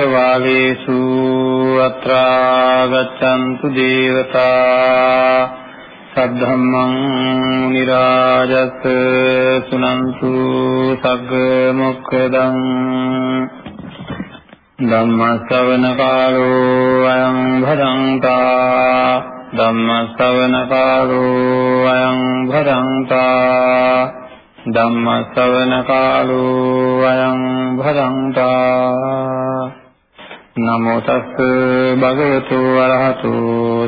චක්කවාලේසු අත්‍රා ගච්ඡන්තු දේවතා සද්ධම්මං මුනි රාජස් සුනන්තු සග්ග මොක්ඛදං ධම්ම ශ්‍රවණ කාලෝ අයං භදංතා ධම්ම ශ්‍රවණ කාලෝ අයං භදංතා ධම්ම ශ්‍රවණ කාලෝ අයං භදංතා නමෝ තස් භගවතු වරහතු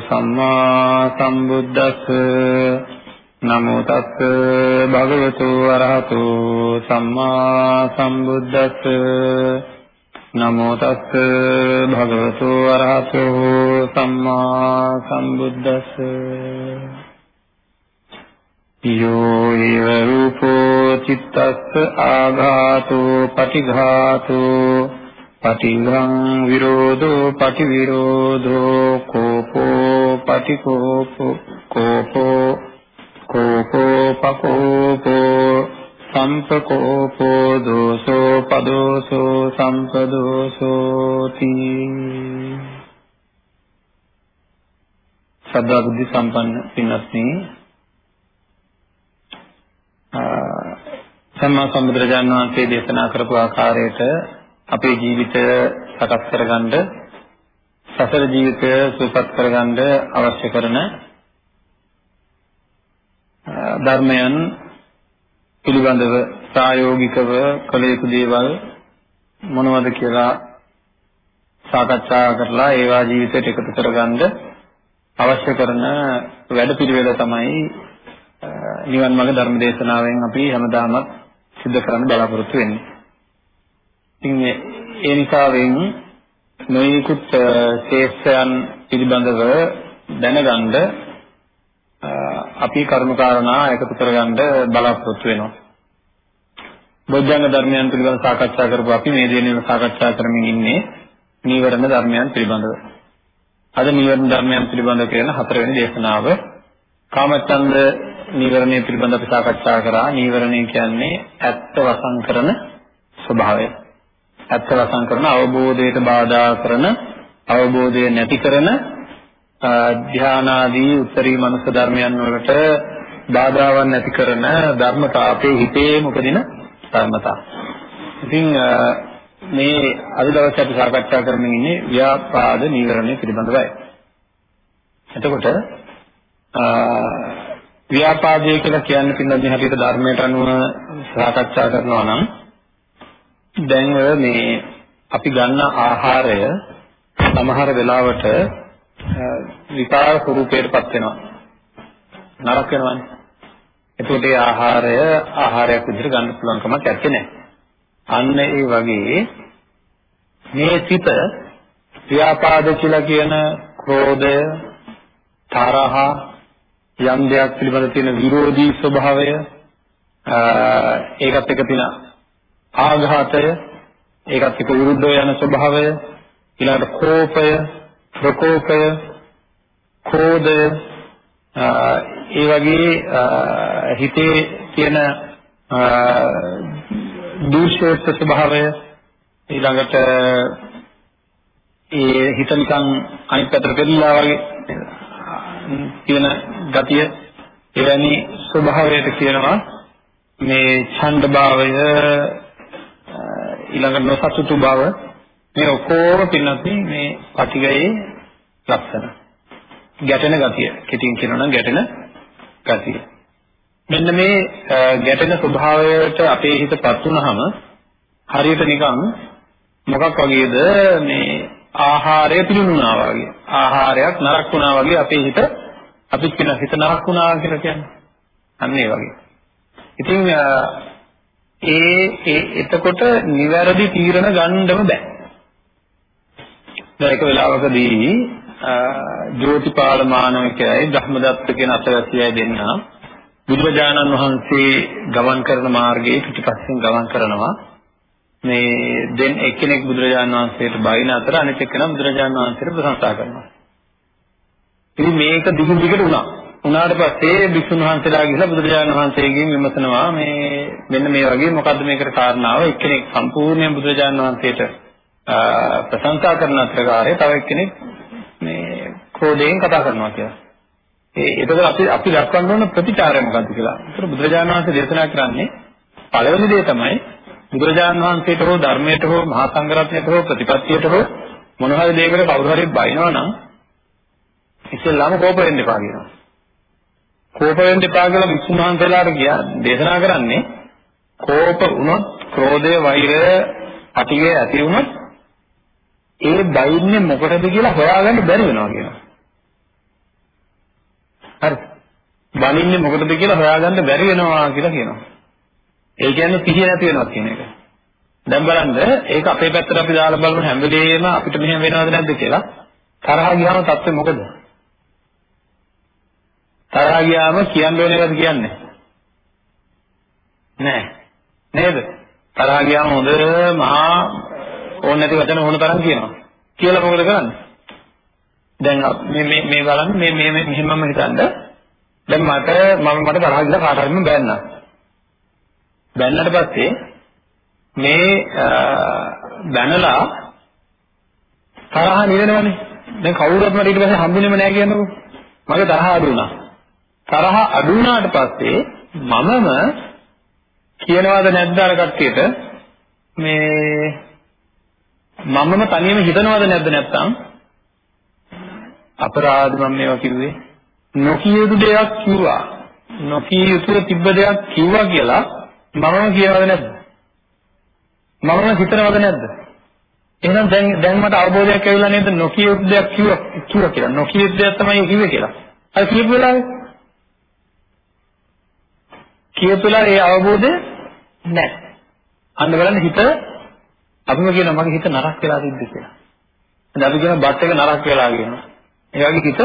සම්මා සම්බුද්දස්ස. නමෝ තස් භගවතු වරහතු සම්මා සම්බුද්දස්ස. නමෝ තස් භගවතු වරහතු සම්මා සම්බුද්දස්ස. යෝ ඊව රූපෝ චිත්තස්ස ආඝාතෝ පටිඝාතෝ පටිඝං විරෝධෝ පටිවිරෝධෝ කෝපෝ පටිකෝපෝ කෝපෝ කෝපෝ පකෝපෝ සම්පකෝපෝ දෝසෝ පදෝසෝ සම්පදෝසෝති සදා බුද්ධ සම්පන්න පින්වත්නි සම්මා සම්බුදුරජාණන් වහන්සේ දේශනා කරපු ආකාරයට අපේ ජීවිතය සකස් කරගන්න සසර ජීවිතය සුවපත් කරගන්න අවශ්‍ය කරන ධර්මයන් පිළිබඳව ප්‍රායෝගිකව කළ යුතු දේවල් මොනවද කියලා සාකච්ඡා කරලා ඒවා ජීවිතයට එකතු කරගන්න අවශ්‍ය කරන වැඩපිළිවෙල තමයි නිවන් මාර්ග ධර්ම දේශනාවෙන් අපි හැමදාමත් සිද්ධ කරන්න බලාපොරොත්තු වෙන්නේ. ඉතින් ඒ නිසාවෙන් නොයෙකුත් ශේෂයන් පිළිබඳව දැනගන්න අපි කරුණාකාරණා එකතු කරගන්න බලාපොරොත්තු වෙනවා. බොද්ධංග ධර්මයන් පිළිබඳව සාකච්ඡා කරපු අපි මේ දිනෙක සාකච්ඡා කරමින් ඉන්නේ නීවරණ ධර්මයන් පිළිබඳව. අද නීවරණ ධර්මයන් පිළිබඳව කියන හතරවෙනි දේශනාව කාමචන්ද නීවරණය පිළිබඳව අපි සාකච්ඡා කරා. නීවරණය කියන්නේ ඇත්ත වසන් කරන ස්වභාවය. ඇත්ත වසන් කරන අවබෝධයට බාධා කරන අවබෝධය නැති කරන ධානාදී උත්තරී මනුෂ්‍ය ධර්මයන් වලට බාධාවක් නැති කරන ධර්මතා අපේ හිතේම උපදින ධර්මතා. ඉතින් මේ අද දවසේ අපි සාකච්ඡා කරමින් ඉන්නේ ව්‍යාපාද නීවරණය පිළිබඳවයි. එතකොට ව්‍යාපාදය කියලා කියන්නේ පින්නදී හැටියට ධර්මයට අනුව සාකච්ඡා කරනවා නම් දැන් ඔය මේ අපි ගන්න ආහාරය සමහර වෙලාවට විකාර ස්වරූපයටපත් වෙනවා. නරක වෙනවානේ. එතකොට ඒ ආහාරය ආහාරයක් විදිහට ගන්න පුළුවන් කමක් නැත්තේ. අන්න ඒ වගේ මේ සිත ව්‍යාපාද කියලා කියන ක්‍රෝධය, තරහ, යම් දෙයක් පිළිබඳ තියෙන විරෝධී ස්වභාවය ඒකත් එක්ක තියෙන ආඝාතය ඒකත් එක්ක විරුද්ධව යන ස්වභාවය ඊළඟට කෝපය ප්‍රකෝපය ක්‍රෝධය ඒ වගේ හිතේ තියෙන දූෂ්‍යෝත් ස්වභාවය ඊළඟට ඒ හිත නිකන් අනිත් පැත්තට පෙරලා වගේ තියෙන ගතිය එවැනි ස්වභාවයට කියනවා මේ ඡණ්ඩ භාවය ඊළඟට නොසතුටු බව මේ ඔක්කොම පින්නත් මේ පටිගයේ ලක්ෂණ ගැටෙන ගතිය. කෙටින් කියනවා නම් ගැටෙන ගතිය. මෙන්න මේ ගැටෙන ස්වභාවයට අපේ හිතපත් වුනහම හරියට නිකන් මොකක් වගේද මේ ආහාරය පිළිනුණා වගේ. ආහාරයක් නරක වුණා වගේ අපේ හිත අපි කියන හිත නරක වුණා කියලා කියන්නේ. අන්න ඒ වගේ. ඉතින් ඒ ඒ එතකොට නිවැරදි තීරණ ගන්නම බෑ දැන් එක වෙලාවකදී ජෝතිපාල මානවකයයි බ්‍රහ්මදත්ත කියන අතවැසියයි දෙන්න බුදුරජාණන් වහන්සේ ගමන් කරන මාර්ගයේ පිටිපස්සෙන් ගමන් කරනවා මේ දෙන් එක්කෙනෙක් බුදුරජාණන් වහන්සේට බයින අතර අනෙක් එක්කෙනා බුදුරජාණන් වහන්සේට ප්‍රශංසා කරනවා. ඉතින් මේක දිගින් දිගට වුණා. උනාට පස්සේ භික්ෂුන් වහන්සේලා ගිහිල්ලා බුදුරජාණන් වහන්සේගෙන් විමසනවා මේ මෙන්න මේ වගේ මොකද්ද මේකට කාරණාව එක්කෙනෙක් සම්පූර්ණයෙන් බුදුරජාණන් වහන්සේට ප්‍රශංසා කරන අතරකාරයේ තව එක්කෙනෙක් මේ ක්‍රෝධයෙන් කතා කරනවා කියලා. ඒ එතකොට අපි අපි දක්වන්න ඕන ප්‍රතිචාරය මොකක්ද කියලා. ඒතර බුදුරජාණන් වහන්සේ දේශනා කරන්නේ පළවෙනි දේ තමයි බුදුරජාණන් වහන්සේට හෝ ධර්මයට හෝ මහා සංඝරත්නයට හෝ ප්‍රතිපත්තියට හෝ මොන හරි දෙයකට කවුරු හරි බයිනවා නම් ඉස්සෙල්ලාම කෝප වෙන්න එපා කියනවා. කෝප වෙන්න එපා කියලා විසුණු වහන්සේලාට කියා දේශනා කරන්නේ කෝප වුණොත් ක්‍රෝධය වෛරය අටිගය ඇති වුණොත් ඒ බයින්නේ මොකටද කියලා හොයාගන්න බැරි වෙනවා කියනවා. හරි. බනින්නේ මොකටද කියලා හොයාගන්න බැරි වෙනවා කියලා කියනවා. ඒ කියන්නේ සිහිය නැති වෙනවා කියන එක. දැන් බලන්න ඒක අපේ පැත්තට අපි දාලා බලමු හැම වෙලේම අපිට මෙහෙම වෙනවද නැද්ද කියලා. තරහ ගියාම තත්ත්වය මොකද? තරහ ගියාම කියන්න ඕන එකද කියන්නේ? නෑ. නේද? තරහ ගියාම හොඳ මහා ඕන නැති වචන ඕන තරම් කියනවා. කියලා මොකද කරන්නේ? දැන් මේ මේ මේ බලන්න මේ මේ මෙහෙමම හිතන්න. දැන් මට මම මට තරහ ගිහලා කාට හරි බැන්නා. බැන්නට පස්සේ මේ බැනලා තරහ නිවෙනවනේ. දැන් කවුරුත් මට ඊට පස්සේ හම්බුනේම නැහැ කියන්නකෝ. මගේ තරහ අඩු වුණා. තරහ අඩු වුණාට පස්සේ මමම කියනවාද නැද්ද අර කට්ටියට? මේ මමම තනියම හිතනවද නැද්ද නැත්තම්? අපරාධ මම මේවා කිව්වේ නොකිය යුතු දෙයක් කිව්වා. නොකිය යුතු තිබ්බ දෙයක් කිව්වා කියලා මමම කියනවද නැද්ද? මමම හිතනවද නැද්ද? එහෙනම් දැන් දැන් මට අවබෝධයක් ඇවිල්ලා නේද? නොකිය යුතු දෙයක් කිව්වා කිව්වා කියලා. නොකිය යුතු දෙයක් තමයි කිව්වේ කියලා. අර කියපු වෙලාවේ කියපුලා ඒ අවබෝධය නැහැ. අන්න බලන්න හිත අපිම කියනවා මගේ හිත නරක වෙලා තිබ්බ කියලා. දැන් අපි කියන බත් එක නරක වෙලා කියනවා. ඒ වගේ හිත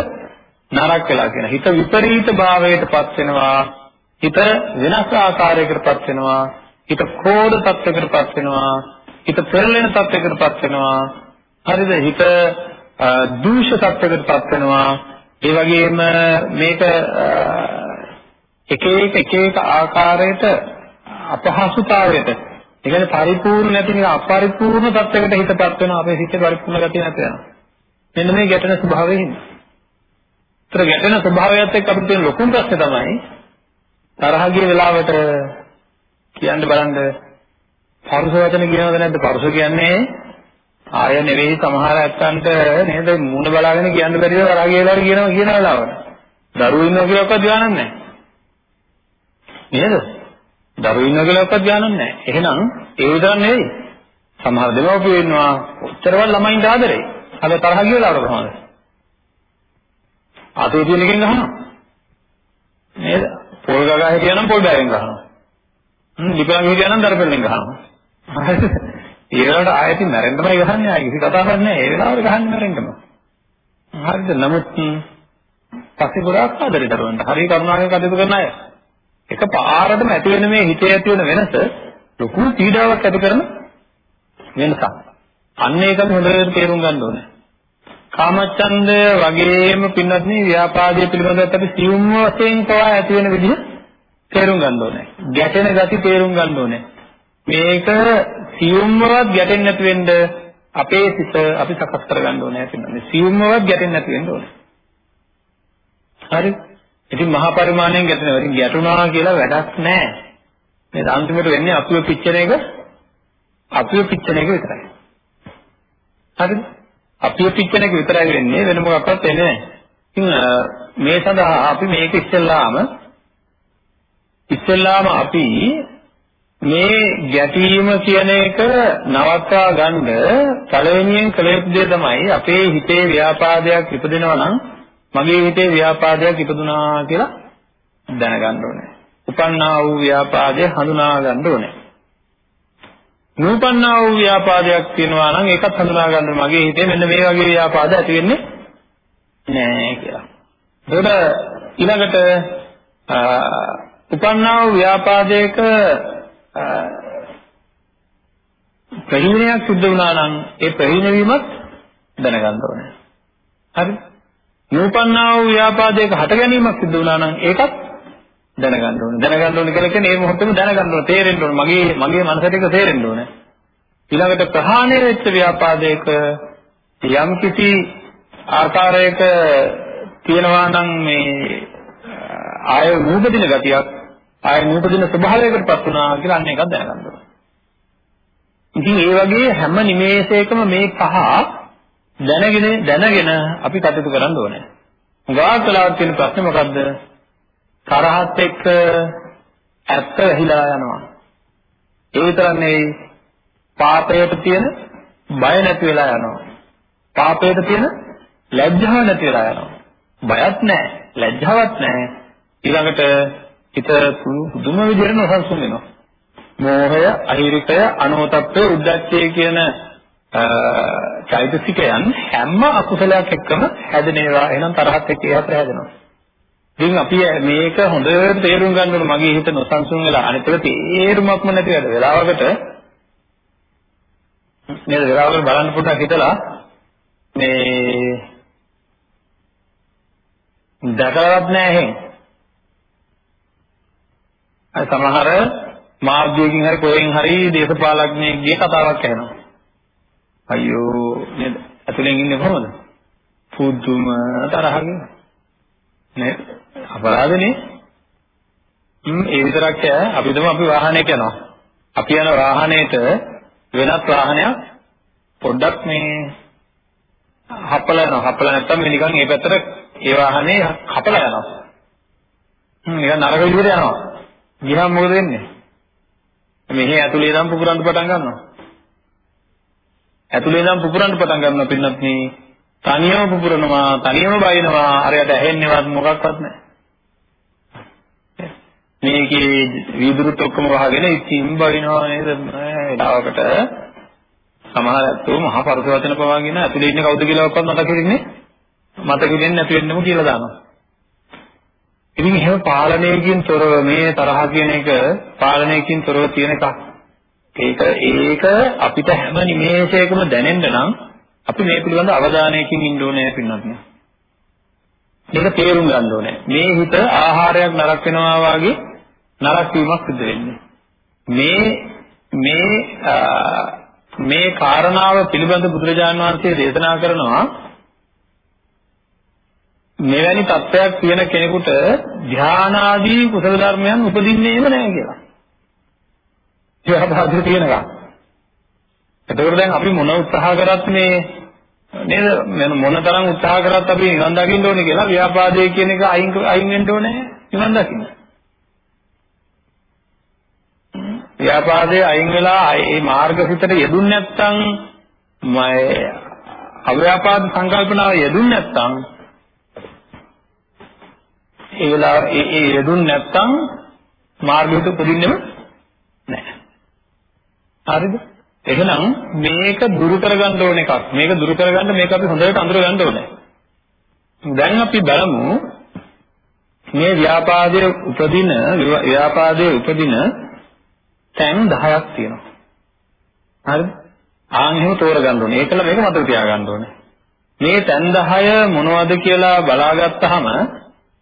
නරක වෙලා කියන. හිත විපරීත භාවයටපත් වෙනවා. හිත වෙනස් ආකාරයකටපත් වෙනවා. හිත ක්‍රෝධ තත්යකටපත් වෙනවා. හිත පෙරලෙන තත්යකටපත් වෙනවා. හරිද? හිත දූෂ තත්යකටපත් වෙනවා. ඒ වගේම මේක එක එක එක එක ආකාරයට අපහසුතාවයට ඒ කියන්නේ පරිපූර්ණ නැති නිකන් අපරිපූර්ණ තත්යකට හිතපත් වෙනවා අපේ හිතේ පරිපූර්ණ ගතිය නැති වෙනවා. මෙන්න මේ ගැටෙන ස්වභාවයෙන් ඉතින් ගැටෙන ස්වභාවයත් එක්ක අපිට තියෙන ලොකුම ප්‍රශ්නේ තමයි තරහ ගිය වෙලාවට කියන්න බලන්න පරුස වචන කියනවද නැද්ද? පරුස කියන්නේ ආය නෙවෙයි සමහර ඇත්තන්ට නේද මුණ බලාගෙන කියන්න බැරිව තරහ ගිය වෙලාවට කියනවා කියන වෙලාවට. දරුවෝ ඉන්නවා කියලාවත් ධානයක් නැහැ. නේද දරුවෝ ඉන්නවා කියලාවත් ඥානක් නැහැ. එහෙනම් ඒ විතරක් නෙවෙයි. සමහර දෙමව්පියෝ ඉන්නවා ඔච්චරවල් ළමයින්ට ආදරේ. අද තරහ ගියලා අර කොහොමද? අතේ තියෙන එකෙන් ගහනවා. නේද? පොල් ගගා හිටියනම් පොල් බෑගෙන් ගහනවා. හ්ම් ලිපලන් හිටියනම් දරපෙල්ලෙන් ගහනවා. හරිද? ඊළඟට ආයෙත් මැරෙන්නමයි ගහන්නේ ආයෙ කිසි කතාවක් නැහැ. ඒ වෙලාවට ගහන්නේ මැරෙන්නම. හරිද? නමුත් පස්සේ ගොඩාක් ආදරේ දරුවන්ට. හරි කරුණාවෙන් කටයුතු කරන අය. එක පාරටම ඇති වෙන මේ හිතේ ඇති වෙන වෙනස ලොකු පීඩාවක් ඇති කරන වෙනසක්. අන්න ඒක හොඳට තේරුම් ගන්න ඕනේ. කාමච්ඡන්ද වගේම පින්වත් මේ ව්‍යාපාදයේ පිළිබඳව අපි සියුම් වශයෙන් පවා ඇති වෙන විදිහ තේරුම් ගන්න ඕනේ. ගැටෙන gati තේරුම් ගන්න ඕනේ. මේක සියුම්වත් ගැටෙන්නේ නැති වෙන්න අපේ සිත අපි සකස් කර ගන්න ඕනේ. සියුම්වත් ගැටෙන්නේ නැති වෙන්න ඕනේ. හරි? ඉතින් මහා පරිමාණයෙන් ගැටෙනවා. ඉතින් ගැටුණා කියලා වැඩක් නැහැ. නේද? අන්තිමට වෙන්නේ අපිව පිච්චෙන එක අපිව පිච්චෙන එක විතරයි. හරිද? අපිව පිච්චෙන එක විතරයි වෙන්නේ වෙන මොකක්වත් වෙන්නේ නැහැ. ඉතින් මේ සඳහා අපි මේක ඉස්සෙල්ලාම ඉස්සෙල්ලාම අපි මේ ගැටීම කියන එක නවත්වා ගන්න පළවෙනියෙන් කළ යුතු දේ තමයි අපේ හිතේ ව්‍යාපාදයක් ඉපදෙනවා නම් මගේ හිතේ ව්‍යාපාදයක් ඉපදුනා කියලා දැනගන්න ඕනේ. උපන්නා වූ ව්‍යාපාදය හඳුනා ගන්න ඕනේ. නූපන්නා වූ ව්‍යාපාදයක් තියෙනවා නම් ඒකත් හඳුනා ගන්න මගේ හිතේ මෙන්න මේ වගේ ව්‍යාපාද ඇති වෙන්නේ නෑ කියලා. එතකොට ඊළඟට උපන්නා වූ ව්‍යාපාදයක ප්‍රහීනයක් සිද්ධ වුණා නම් ඒ ප්‍රහීන වීමත් දැනගන්න ඕනේ. හරි? නූපන්නා වූ ව්‍යාපාදයක හට ගැනීමක් සිදු වුණා නම් ඒකත් දැනගන්න ඕනේ. දැනගන්න ඕනේ කියලා කියන්නේ ඒ මොහොතේම දැනගන්න ඕනේ, තේරෙන්න ඕනේ. මගේ මගේ මනසට ඒක තේරෙන්න ඕනේ. ඊළඟට ප්‍රහාණය වෙච්ච ව්‍යාපාදයක යම් කිසි ආකාරයක තියෙනවා නම් මේ ආය නූපදින ගතියක් ආය නූපදින ස්වභාවයකටපත් වුණා කියලා අන්න එකක් දැනගන්න ඕනේ. ඉතින් ඒ වගේ හැම නිමේෂයකම මේ පහ දැනගෙන දැනගෙන අපි කටයුතු කරන්න ඕනේ. උගාක් වෙලාවට තියෙන ප්‍රශ්නේ මොකද්ද? තරහත් එක්ක ඇත්ත වැහිලා යනවා. ඒ විතරක් නෙවෙයි පාපයට තියෙන බය නැති වෙලා යනවා. පාපයට තියෙන ලැජ්ජාව නැති වෙලා යනවා. බයත් නැහැ, ලැජ්ජාවක් නැහැ. ඊළඟට හිත පුදුම විදිහට නොසන්සුන් වෙනවා. මෝහය, අහිරිකය, අනෝතප්පය, උද්දච්චය කියන චෛතසිකයන් හැම අකුසලයක් එක්කම හැදෙන ඒවා. එහෙනම් තරහත් එක්ක ඒවත් හැදෙනවා. ඉතින් අපි මේක හොඳට තේරුම් ගන්න ඕනේ. මගේ හිත නොසන්සුන් වෙලා අනිත් එක තේරුමක්ම නැති වැඩ. වෙලාවකට නේද? වෙලාවකට බලන්න පොඩ්ඩක් හිතලා මේ දැකලවත් නැහැ එහෙන්. අය සමහර මාර්ගයකින් හරි කොහෙන් හරි දේශපාලඥයෙක්ගේ කතාවක් ඇහෙනවා. අයියෝ නේද? ඇතුලෙන් ඉන්නේ කොහොමද? පුදුම තරහකින් නේද අපරාධනේ. හ්ම් ඒ විතරක් ඈ. අපි තමයි අපි වාහනයක යනවා. අපි යන වාහනේට වෙනත් වාහනයක් පොඩ්ඩක් මේ හපලා යනවා. හපලා නැත්තම් මේ නිකන් ඒ පැත්තට ඒ වාහනේ හපලා යනවා. හ්ම් නිකන් නරක විදිහට යනවා. ගියාම මොකද වෙන්නේ? මෙහි ඇතුලේ ඉඳන් පුපුරන්න පටන් ගන්නවා. ඇතුලේ ඉඳන් පුපුරන්න පටන් ගන්නවා පින්නත් මේ තනියම පුපුරනවා තනියම බයිනවා. අරයට ඇහෙන්නේවත් මොකක්වත් නැහැ. මේකේ වීදුරුත් ඔක්කොම වහගෙන ඉතින් බයිනවා නේද? ඒකට සමහර අතෝ මහා පරස වචන පවාගෙන ඇතුලේ ඉන්නේ කවුද කියලා ඔක්කොම මතක හිටින්නේ මතක හිටින්නේ නැති වෙන්නම කියලා දානවා. ඉතින් එහෙම පාලනයකින් තොරව මේ තරහ කියන එක පාලනයකින් තොරව තියෙන එකක්. ඒක ඒක අපිට හැම නිමේෂයකම දැනෙන්න නම් අපි මේ පිළිබඳ අවධානයකින් ඉන්න ඕනේ පින්නත් නේ මේක තේරුම් ගන්න ඕනේ. මේ හිත ආහාරයක් නරක වෙනවා වගේ නරක වීමක් සිදු වෙන්නේ. මේ මේ මේ කාරණාව පිළිබඳ බුදුරජාණන් වහන්සේ දේශනා කරනවා මෙවැනි තත්ත්වයක් තියෙන කෙනෙකුට ධානාදී කුසල ධර්මයන් උපදින්නේම නැහැ කියලා. ඒවා බාධා තියෙනවා. එතකොට දැන් අපි මොන උත්සාහ කරත් මේ නේද මොන තරම් උත්සාහ කරත් අපි නිවන් දකින්න ඕනේ කියලා ව්‍යාපාදයේ කියන එක අයින් අයින් වෙන්න ඕනේ නිවන් දකින්න. ව්‍යාපාදයේ අයින් වෙලා මේ මාර්ගසිතට යෙදුන් නැත්නම් මම අව්‍යාපාද සංකල්පනාව යෙදුන් නැත්නම් ඒ වෙලාව ඒ ඒ යෙදුන් නැත්නම් මාර්ගයට උපදින්නෙම නැහැ. හරිද? එහෙනම් මේක දුරු කරගන්න ඕන එකක්. මේක දුරු කරගන්න මේක අපි හොඳට අඳුර ගන්න ඕනේ. දැන් අපි බලමු මේ ව්‍යාපාදයේ උපදින ව්‍යාපාදයේ උපදින තැන් 10ක් තියෙනවා. හරිද? ආන් එහෙම තෝරගන්න ඕනේ. ඒකල මේක මතක තියාගන්න ඕනේ. මේ තැන් 10 මොනවද කියලා බලාගත්තාම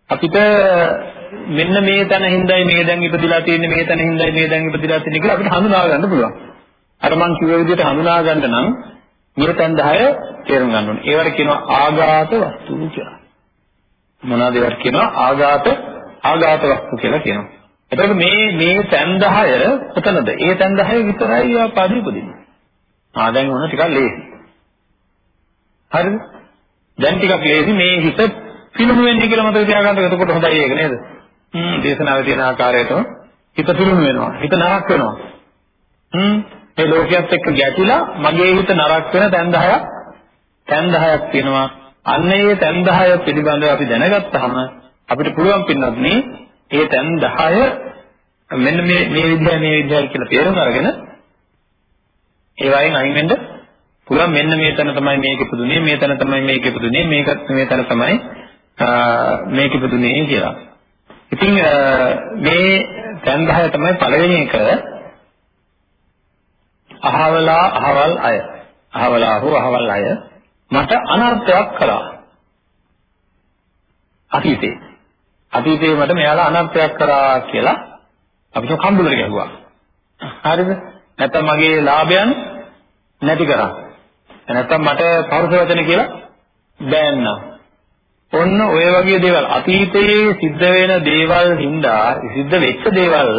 අපිට මෙන්න මේ තැන හින්දායි මේ දැන් ඉපදිලා තියෙන්නේ මේ තැන හින්දායි මේ දැන් ඉපදිලා තියෙන්නේ කියලා අපිට හඳුනා ගන්න පුළුවන්. අර මං කිව්ව විදිහට හඳුනා ගන්න නම් නිරතන් 10 තේරුම් ගන්න ඕනේ. ඒවට කියනවා ආඝාත වස්තු කියලා. මොනවද ඒවට කියනවා ආඝාත ආඝාත වස්තු කියලා කියනවා. එතකොට මේ මේ තැන් 10 කොතනද? ඒ තැන් 10 විතරයි ආපාදී උපදින්නේ. ආ දැන් ඕන ටිකක් ලේසි. හරිද? දැන් ටිකක් ලේසි මේ හිත පිළුණු වෙන්නේ කියලා මතක තියාගන්න. එතකොට හොඳයි ඒක නේද? හ්ම් දේශනාවේ තියෙන ආකාරයටම හිත පිළුණු වෙනවා. හිත නරක වෙනවා. හ්ම් මේ ලෝකයක් එක්ක ගැටිලා මගේ හිත නරක වෙන තැන් 10ක් තැන් 10ක් තියෙනවා. අන්න ඒ තැන් 10 පිළිබඳව අපි දැනගත්තාම අපිට පුළුවන් පින්නත් මේ ඒ තැන් 10 මෙන්න මේ මේ විදිහයි මේ විදිහයි කියලා තේරුම් අරගෙන ඒ වයින් අයින් වෙන්න පුළුවන් මෙන්න මේ තැන තමයි මේක ඉපදුනේ මේ තැන තමයි මේක ඉපදුනේ මේක මේ තැන තමයි මේක ඉපදුනේ කියලා. ඉතින් මේ තැන් 10 තමයි පළවෙනි එක අහවලා අහවල් අය. අහවලා හෝ අහවල් අය මට අනර්ථයක් කළා. අතීතේ. අතීතේ මට මෙයාලා අනර්ථයක් කරා කියලා අපිට කම්බුලට ගැහුවා. හරිද? නැත්නම් මගේ ලාභයන් නැති කරා. නැත්තම් මට පරුස වචන කියලා බෑන්නා. ඔන්න ඔය වගේ දේවල්. අතීතයේ සිද්ධ වෙන දේවල් හින්දා සිද්ධ වෙච්ච දේවල්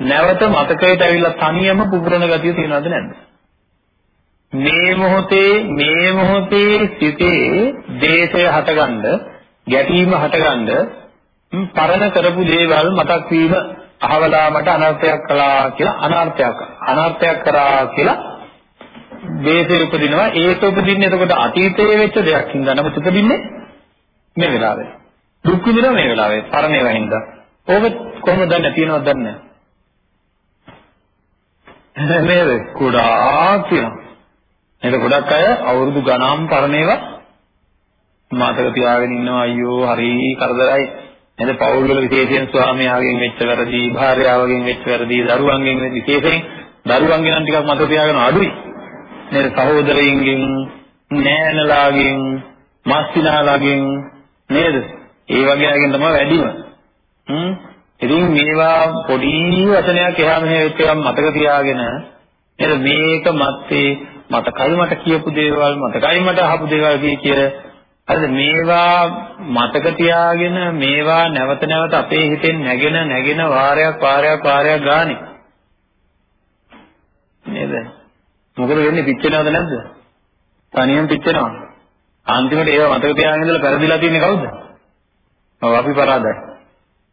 නැවත මතකයට ඇවිල්ලා තනියම පුපුරන ගතිය තියෙනවද නැද්ද? මේ මොහොතේ මේ මොහොතේ සිටේ දේශය හටගන්න ගැටීම හටගන්න පරණ කරපු දේවල් මතක් වීම අහවලා මට අනර්ථයක් කළා කියලා අනර්ථයක් අනර්ථයක් කරා කියලා දේශේ උපදිනවා. ඒක උපදින්නේ එතකොට අතීතයේ වෙච්ච දෙයක් හින්දා නමුත් උපදින්නේ මේ වෙලාවේ. දුක් විඳිනවා මේ වෙලාවේ පරණ ඒවා හින්දා ඕක කොහොමද දන්නේ? තියෙනවද දන්නේ නැහැ. නේද? කුඩා කියනවා නේද ගොඩක් අය අවුරුදු ගණන් පරණ ඒවා මාතක තියාගෙන ඉන්නවා. අයියෝ හරි කරදරයි. නේද? පෞල් වල විශේෂයෙන් ස්වාමියාගෙන් වෙච්ච වැරදි භාර්යාවගෙන් වෙච්ච වැරදි දරුවන්ගෙන් වෙච්ච විශේෂයෙන් දරුවන්ගෙන් නම් ටිකක් මතක තියාගෙන අඩුයි. නේද? සහෝදරයින්ගෙන් නෑනලාගෙන් මාස්තිනාලාගෙන් නේද? ඒ වගේ අයගෙන් තමයි වැඩිම. හ්ම්? ඉතින් මේවා පොඩි වචනයක් එහා මෙහෙ වෙච්ච එකක් මතක තියාගෙන නේද? මේක මැත්තේ මතකයි මට කියපු දේවල් මතකයි මට අහපු දේවල් කිය කිය හරිද? මේවා මතක තියාගෙන මේවා නැවත නැවත අපේ හිතෙන් නැගෙන නැගෙන වාරයක් වාරයක් වාරයක් ගානේ. නේද? මොකද වෙන්නේ? පිච්චෙනවද නැද්ද? තනියම පිච්චෙනවා. අන්තිමට ඒව මතක තියාගෙන ඉඳලා පෙරදිලා තියන්නේ කවුද? ඔව් අපි පරාදයි.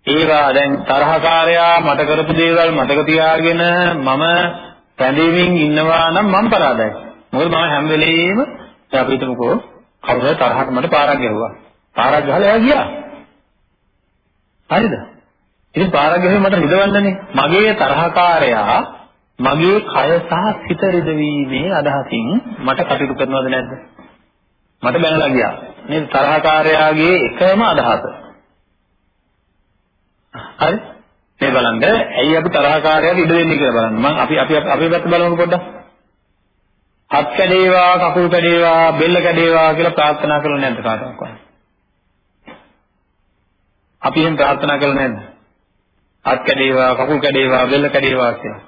ඒවා දැන් තරහකාරයා මට කරපු දේවල් මතක තියාගෙන මම පැඳෙමින් ඉන්නවා නම් මම පරාදයි මොකද මම හැම වෙලෙම අපි හිතමුකෝ කවුරුහරි තරහට මට පාරක් ගැහුවා. පාරක් ගහලා එයා ගියා. හරිද? ඉතින් පාරක් ගැහුවේ මට රිදවන්නනේ. මගේ තරහකාරයා මගේ කය සහ සිත රිදවීමේ අදහසින් මට කටයුතු කරනවද නැද්ද? මට බැනලා ගියා. නේද? තරහකාරයාගේ එකම අදහස. හරි? මේ බලන්න ඇයි අපි තරහකාරයට ඉඩ දෙන්නේ කියලා බලන්න. මම අපි අපි අපේ පැත්ත බලමු පොඩ්ඩක්. හත් කැඩේවා, කකුල් කැඩේවා, බෙල්ල කැඩේවා කියලා ප්‍රාර්ථනා කළේ නැද්ද කාටවත්? අපි එහෙම ප්‍රාර්ථනා කළේ නැද්ද? හත් කැඩේවා, කකුල් කැඩේවා, බෙල්ල කැඩේවා කියලා.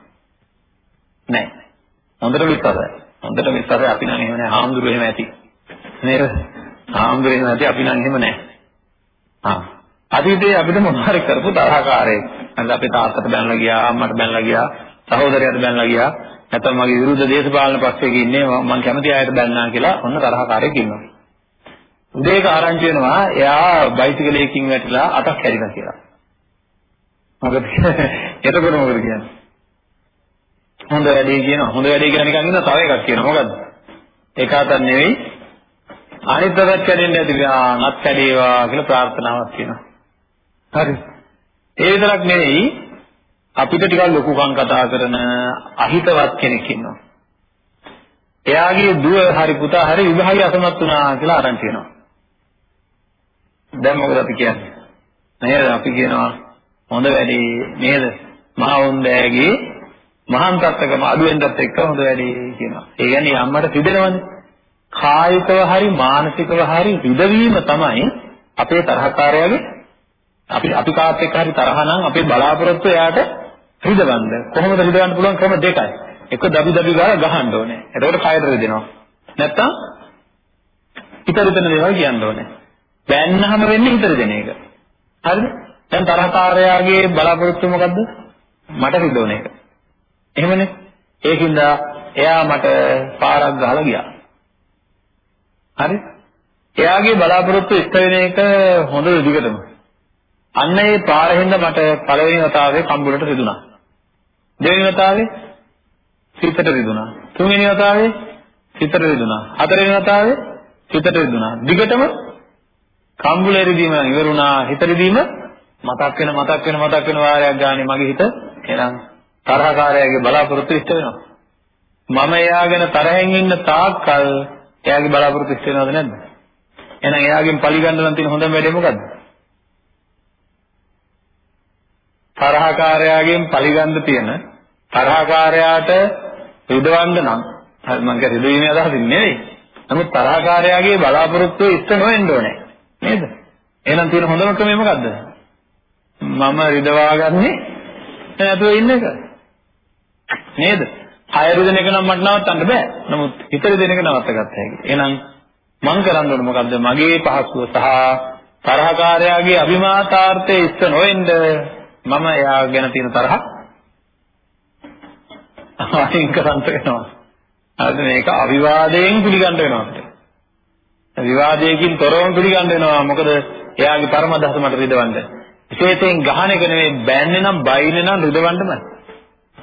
නැහැ. හොඳට විස්තරයි. හොඳට විස්තරයි අපි නම් එහෙම නැහැ. හාමුදුරුවෝ එහෙම ඇති. නේද? හාමුදුරුවෝ එහෙම ඇති අපි නම් එහෙම නැහැ. ආ අතීතයේ අපිට මොනවාරි කරපු තරහකාරයෙක් අද අපේ තාත්තට බැනලා ගියා අම්මට බැනලා ගියා සහෝදරයාට බැනලා ගියා නැත්නම් මගේ විරුද්ධ දේශපාලන පක්ෂයක ඉන්නේ මම කැමති අයට බැන්නා කියලා ඔන්න තරහකාරයෙක් ඉන්නවා. උදේක ආරංචි වෙනවා එයා බයිසිකලයකින් වැටිලා අතක් කැඩිලා කියලා. මොකද එතකොට මොකද කියන්නේ? හොඳ වැඩේ කියනවා. හොඳ වැඩේ කියලා නිකන් ඉන්න තව එකක් කියනවා. මොකද්ද? ඒක අතක් නෙවෙයි අනිත් අතක් කැඩෙන්නේ නැති නත් කැඩේවා කියලා ප්‍රාර්ථනාවක් කියනවා. හරි. ඒ විතරක් නෙවෙයි අපිට ටිකක් ලොකුකම් කතා කරන අහිතවත් කෙනෙක් ඉන්නවා. එයාගේ දුව හරි පුතා හරි විභාගය අසමත් වුණා කියලා අරන් කියනවා. දැන් මොකද අපි කියන්නේ? නේද අපි කියනවා හොඳ වැඩි නේද? මහා වුන්දෑගේ මහාන් තත්ත්වකම අඩුවෙන්දත් එක්ක හොඳ වැඩි කියනවා. ඒ කියන්නේ අම්මට රිදෙනවනේ. කායිකව හරි මානසිකව හරි රිදවීම තමයි අපේ තරහකාරයාගේ අපි අපි කාත් එක්ක හරි තරහ නම් අපේ බලාපොරොත්තු එයාට රිදවන්න කොහොමද රිදවන්න පුළුවන් ක්‍රම දෙකයි. එක දබි දබි ගාලා ගහන්න ඕනේ. එතකොට කයර රිදෙනවා. නැත්තම් හිතරිතන දේවල් කියන්න ඕනේ. බෑන්නහම වෙන්නේ හිතරිදෙන එක. හරිද? දැන් තරහකාරයාගේ බලාපොරොත්තු මොකද්ද? මට රිදවන එක. එහෙමනේ. ඒකින්ද එයා මට පාරක් ගහලා ගියා. හරි? එයාගේ බලාපොරොත්තු ඉෂ්ට වෙන එක හොඳ දිගටම. අන්න ඒ පාරෙන්ද මට පළවෙනි වතාවේ කම්බුලට රිදුනා. දෙවෙනි වතාවේ සිතට රිදුනා. තුන්වෙනි වතාවේ සිතට රිදුනා. හතරවෙනි වතාවේ සිතට රිදුනා. දිගටම කම්බුලේ රිදීම ඉවරුණා. හිත රිදීම මතක් වෙන මතක් වෙන මතක් වෙන වාරයක් ගානේ මගේ හිත එනම් තරහකාරයාගේ බලාපොරොත්තු ඉෂ්ට වෙනවා. මම එයාගෙන තරහෙන් ඉන්න තාක්කල් එයාගේ බලාපොරොත්තු ඉෂ්ට වෙනවද නැද්ද? එහෙනම් එයාගෙන් පරිගන්න නම් තියෙන හොඳම වැඩේ මොකද්ද? තරහකාරයාගෙන් පරිගන්න තියෙන තරහකාරයාට රිදවන්න නම් හරි මම කිය රිදවීමේ අදහසින් නෙවෙයි. නමුත් තරහකාරයාගේ බලාපොරොත්තු ඉෂ්ට නොවෙන්න ඕනේ. නේද? එහෙනම් තියෙන හොඳම ක්‍රමය මොකද්ද? මම රිදවාගන්නේ නැතුව ඉන්න එක. නේද? හය රිදෙන එක නම් මට නවත්තන්න බෑ. නමුත් හිත රිදෙන එක නවත්ත ගන්න හැකියි. එහෙනම් මං කරන්න ඕනේ මොකද්ද? මගේ පහසුව සහ තරහකාරයාගේ අභිමාතාර්ථයේ ඉස්ස නොවෙන්න මම එයා ගැන තියෙන තරහ අයින් කරන්න වෙනවා. හරිද මේක අවිවාදයෙන් පිළිගන්න වෙනවා අපිට. විවාදයකින් තොරවම පිළිගන්න වෙනවා. මොකද එයාගේ පරම අදහස මට රිදවන්න. විශේෂයෙන් ගහන එක නෙවෙයි බෑන්නේ නම් බයින්නේ නම් රිදවන්නමයි.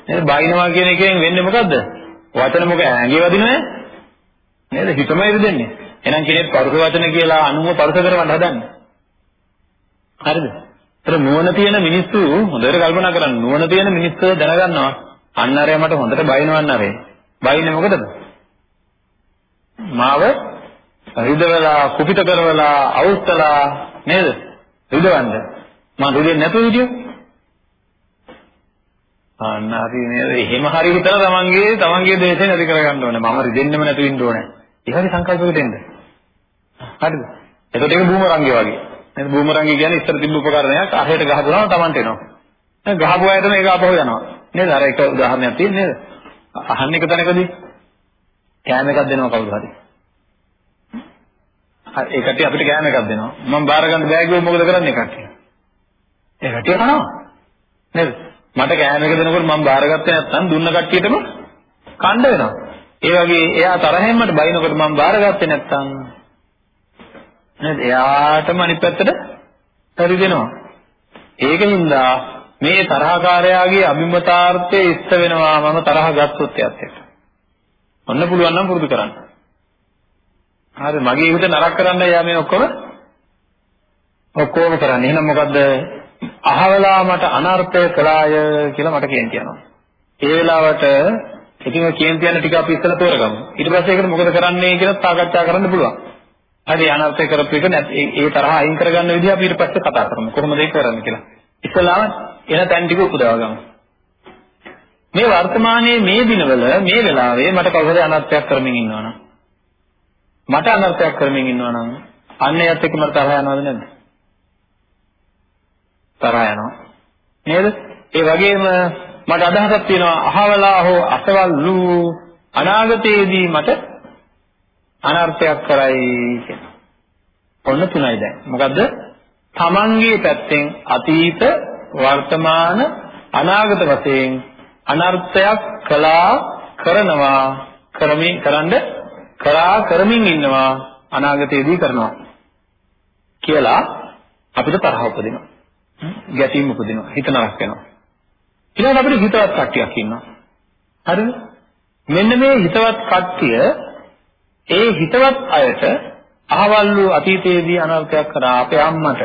නේද? බයිනවා කියන එකෙන් වෙන්නේ මොකද්ද? වචන මොක ඇඟේ වදිනවද? නේද? හිතමයි රිදෙන්නේ. එහෙනම් කෙනෙක් පරුස වචන කියලා අනුම පරුස කරවන්න හදන්නේ. හරිද? ඒතර නුවණ තියෙන මිනිස්සු හොඳට කල්පනා කරන්න නුවණ තියෙන මිනිස්සු දැනගන්නවා අන්න අරයා මට හොඳට බයිනවන්න අරේ. බයින්නේ මොකටද? මාව රිදවලා කුපිත කරවලා අවුස්සලා නේද? රිදවන්න. මම රිදෙන්නේ නැතුව හිටියෝ. අන්න හරි නේද? එහෙම හරි හිතලා තමන්ගේ තමන්ගේ දේශේ නැති කරගන්න ඕනේ. මම රිදෙන්නෙම නැතුව ඉන්න ඕනේ. ඒ වගේ සංකල්පයකට එන්න. හරිද? එතකොට ඒක බූමරංගේ වගේ. නේද? බූමරංගේ කියන්නේ ඉස්සර තිබ්බ උපකරණයක් අහයට ගහපුවාම තමන්ට එනවා. දැන් ගහපු අයටම ඒක ආපහු යනවා. නේද? අර එක උදාහරණයක් තියෙන්නේ නේද? අහන්න එක තැනකදී කෑම එකක් දෙනවා කවුරු හරි. ඒ කට්ටිය අපිට කෑම එකක් දෙනවා. මම බාර ගන්න බෑ කිව්වොත් මොකද කරන්නේ කට්ටිය? ඒ කට්ටිය කනවා. නේද? මට කෑම එක දෙනකොට මම බාරගත්තේ නැත්නම් දුන්න කට්ටියටම කණ්ඩ වෙනවා. ඒ වගේ එයා තරහෙන් මට බයිනකොට මම බාරගත්තේ නැත්නම් නේද? එයාටම අනිත් පැත්තට හරි දෙනවා. ඒකින්ද මේ තරහකාරයාගේ අභිමතාර්ථයේ ඉස්ත වෙනවා මම තරහ ගත්තොත් එයත් එක්ක. ඔන්න පුළුවන් නම් පුරුදු කරන්න. හරි මගේ හිත නරක කරන්න යා මේ ඔක්කොම ඔක්කොම කරන්නේ. එහෙනම් මොකද්ද? අහවලා මට අනර්ථය කළාය කියලා මට කියන්න කියනවා. ඒ වෙලාවට ඉතින් ඔය කියන තියන ටික අපි ඉස්සෙල්ලා තෝරගමු. ඊට පස්සේ ඒකට මොකද කරන්නේ කියලා සාකච්ඡා කරන්න පුළුවන්. හරි අනර්ථය කරපු එක ඒ තරහ අයින් කරගන්න විදිහ අපි ඊට පස්සේ කතා කරමු. කොහොමද ඒක කරන්නේ කියලා. ඉස්සෙල්ලාම එන තැන් ටික උපදවා ගමු. මේ වර්තමානයේ මේ දිනවල මේ වෙලාවේ මට කවුරුහරි අනර්ථයක් කරමින් ඉන්නවනම් මට අනර්ථයක් කරමින් ඉන්නවනම් අන්න එයත් එක්ක මට තරහ යනවද නැද්ද? තරහ යනවා. නේද? ඒ වගේම මට අදහසක් තියෙනවා අහවලා හෝ අසවල්ලු අනාගතයේදී මට අනර්ථයක් කරයි කියලා. ඔන්න තුනයි දැන්. මොකද්ද? තමන්ගේ පැත්තෙන් අතීත වර්තමාන අනාගත වශයෙන් අනර්ථයක් කළා කරනවා කරමින් කරන්ඩ කරා කරමින් ඉන්නවා අනාගතයේදී කරනවා කියලා අපිට තරහ උපදිනවා ගැටීම් උපදිනවා හිත නරක වෙනවා ඊළඟට අපිට හිතවත් කට්ටියක් ඉන්නවා හරිද මෙන්න මේ හිතවත් කට්ටිය ඒ හිතවත් අයට අහවල් වූ අතීතයේදී අනර්ථයක් කරා අපේ අම්මට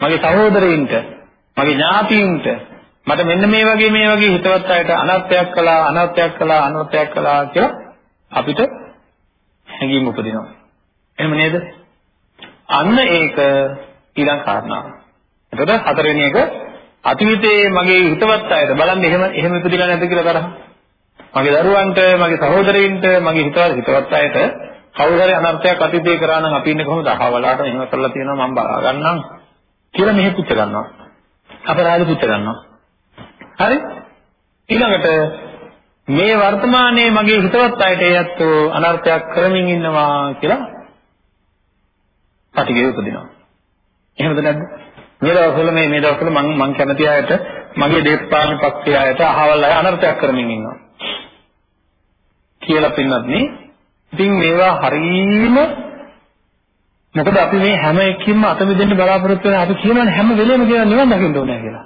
මගේ සහෝදරයින්ට මගේ ඥාතීන්ට මට මෙන්න මේ වගේ මේ වගේ හිතවත් අයට අනර්ථයක් කළා අනර්ථයක් කළා අනර්ථයක් කළා කියලා අපිට හැඟීම් උපදිනවා. එහෙම නේද? අන්න ඒක ඊළඟ කාරණාව. එතකොට හතරවෙනි එක අතීතයේ මගේ හිතවත් අයට බලන්න එහෙම එහෙම ඉපදිලා නැද්ද කියලා තරහ. මගේ දරුවන්ට, මගේ සහෝදරයින්ට, මගේ හිතවත් හිතවත් අයට කවුරු හරි අනර්ථයක් අතීතේ කරා නම් අපි ඉන්නේ කොහොමද? අහවලාට එහෙම කරලා තියෙනවා මම බලා ගන්නම් කියලා මෙහෙ පුච්ච ගන්නවා. අපරාධ පුච්ච ගන්නවා. හරි? ඊළඟට මේ වර්තමානයේ මගේ හිතවත් අයට ඒත් අනර්ථයක් කරමින් ඉන්නවා කියලා පටිඝය උපදිනවා. එහෙමද නැද්ද? මේ දවස්වල මේ මේ දවස්වල මම මම කැමති අයට මගේ දේශපාලන පක්ෂය අයට අහවල් අය අනර්ථයක් කරමින් ඉන්නවා. කියලා පින්නත් නේ. ඉතින් මේවා හරීම මොකද අපි මේ හැම එකකින්ම අත මිදෙන්න බලාපොරොත්තු වෙන අපි කියනවනේ හැම වෙලෙම කියන නිවන් දකින්න ඕනේ කියලා.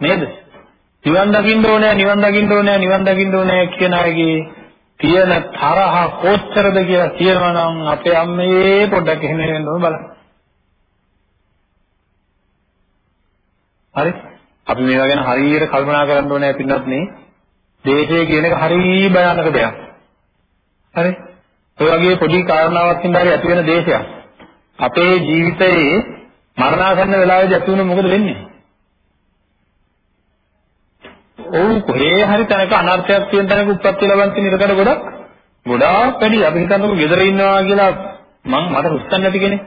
නේද? නිවන් දකින්න ඕනේ නිවන් දකින්න ඕනේ නිවන් දකින්න ඕනේ කියන අයගේ තියෙන තරහ කොච්චරද කියලා කියනවා නම් අපේ අම්මේ පොඩ්ඩක් එහෙම වෙන්න ඕන බලන්න. හරි? අපි මේවා ගැන හරියට කල්පනා කරන්න ඕනේ පින්නත් නේ. දේශය කියන එක හරිය භයානක දෙයක්. හරි? ඒ වගේ පොඩි කාරණාවක් හින්දා ඇති වෙන දේශයක්. අපේ ජීවිතයේ මරණාසන්න වෙලාවේදී ඇති වුණොත් මොකද වෙන්නේ? ඔව් කොහේ හරි තැනක අනර්ථයක් තියෙන තැනක උත්පත්ති ලබන්ති නිරකඩ ගොඩක් ගොඩාක් වැඩි අපි හිතන්නකො ගෙදර ඉන්නවා කියලා මං මට හුස්සන්න නැති කෙනෙක්.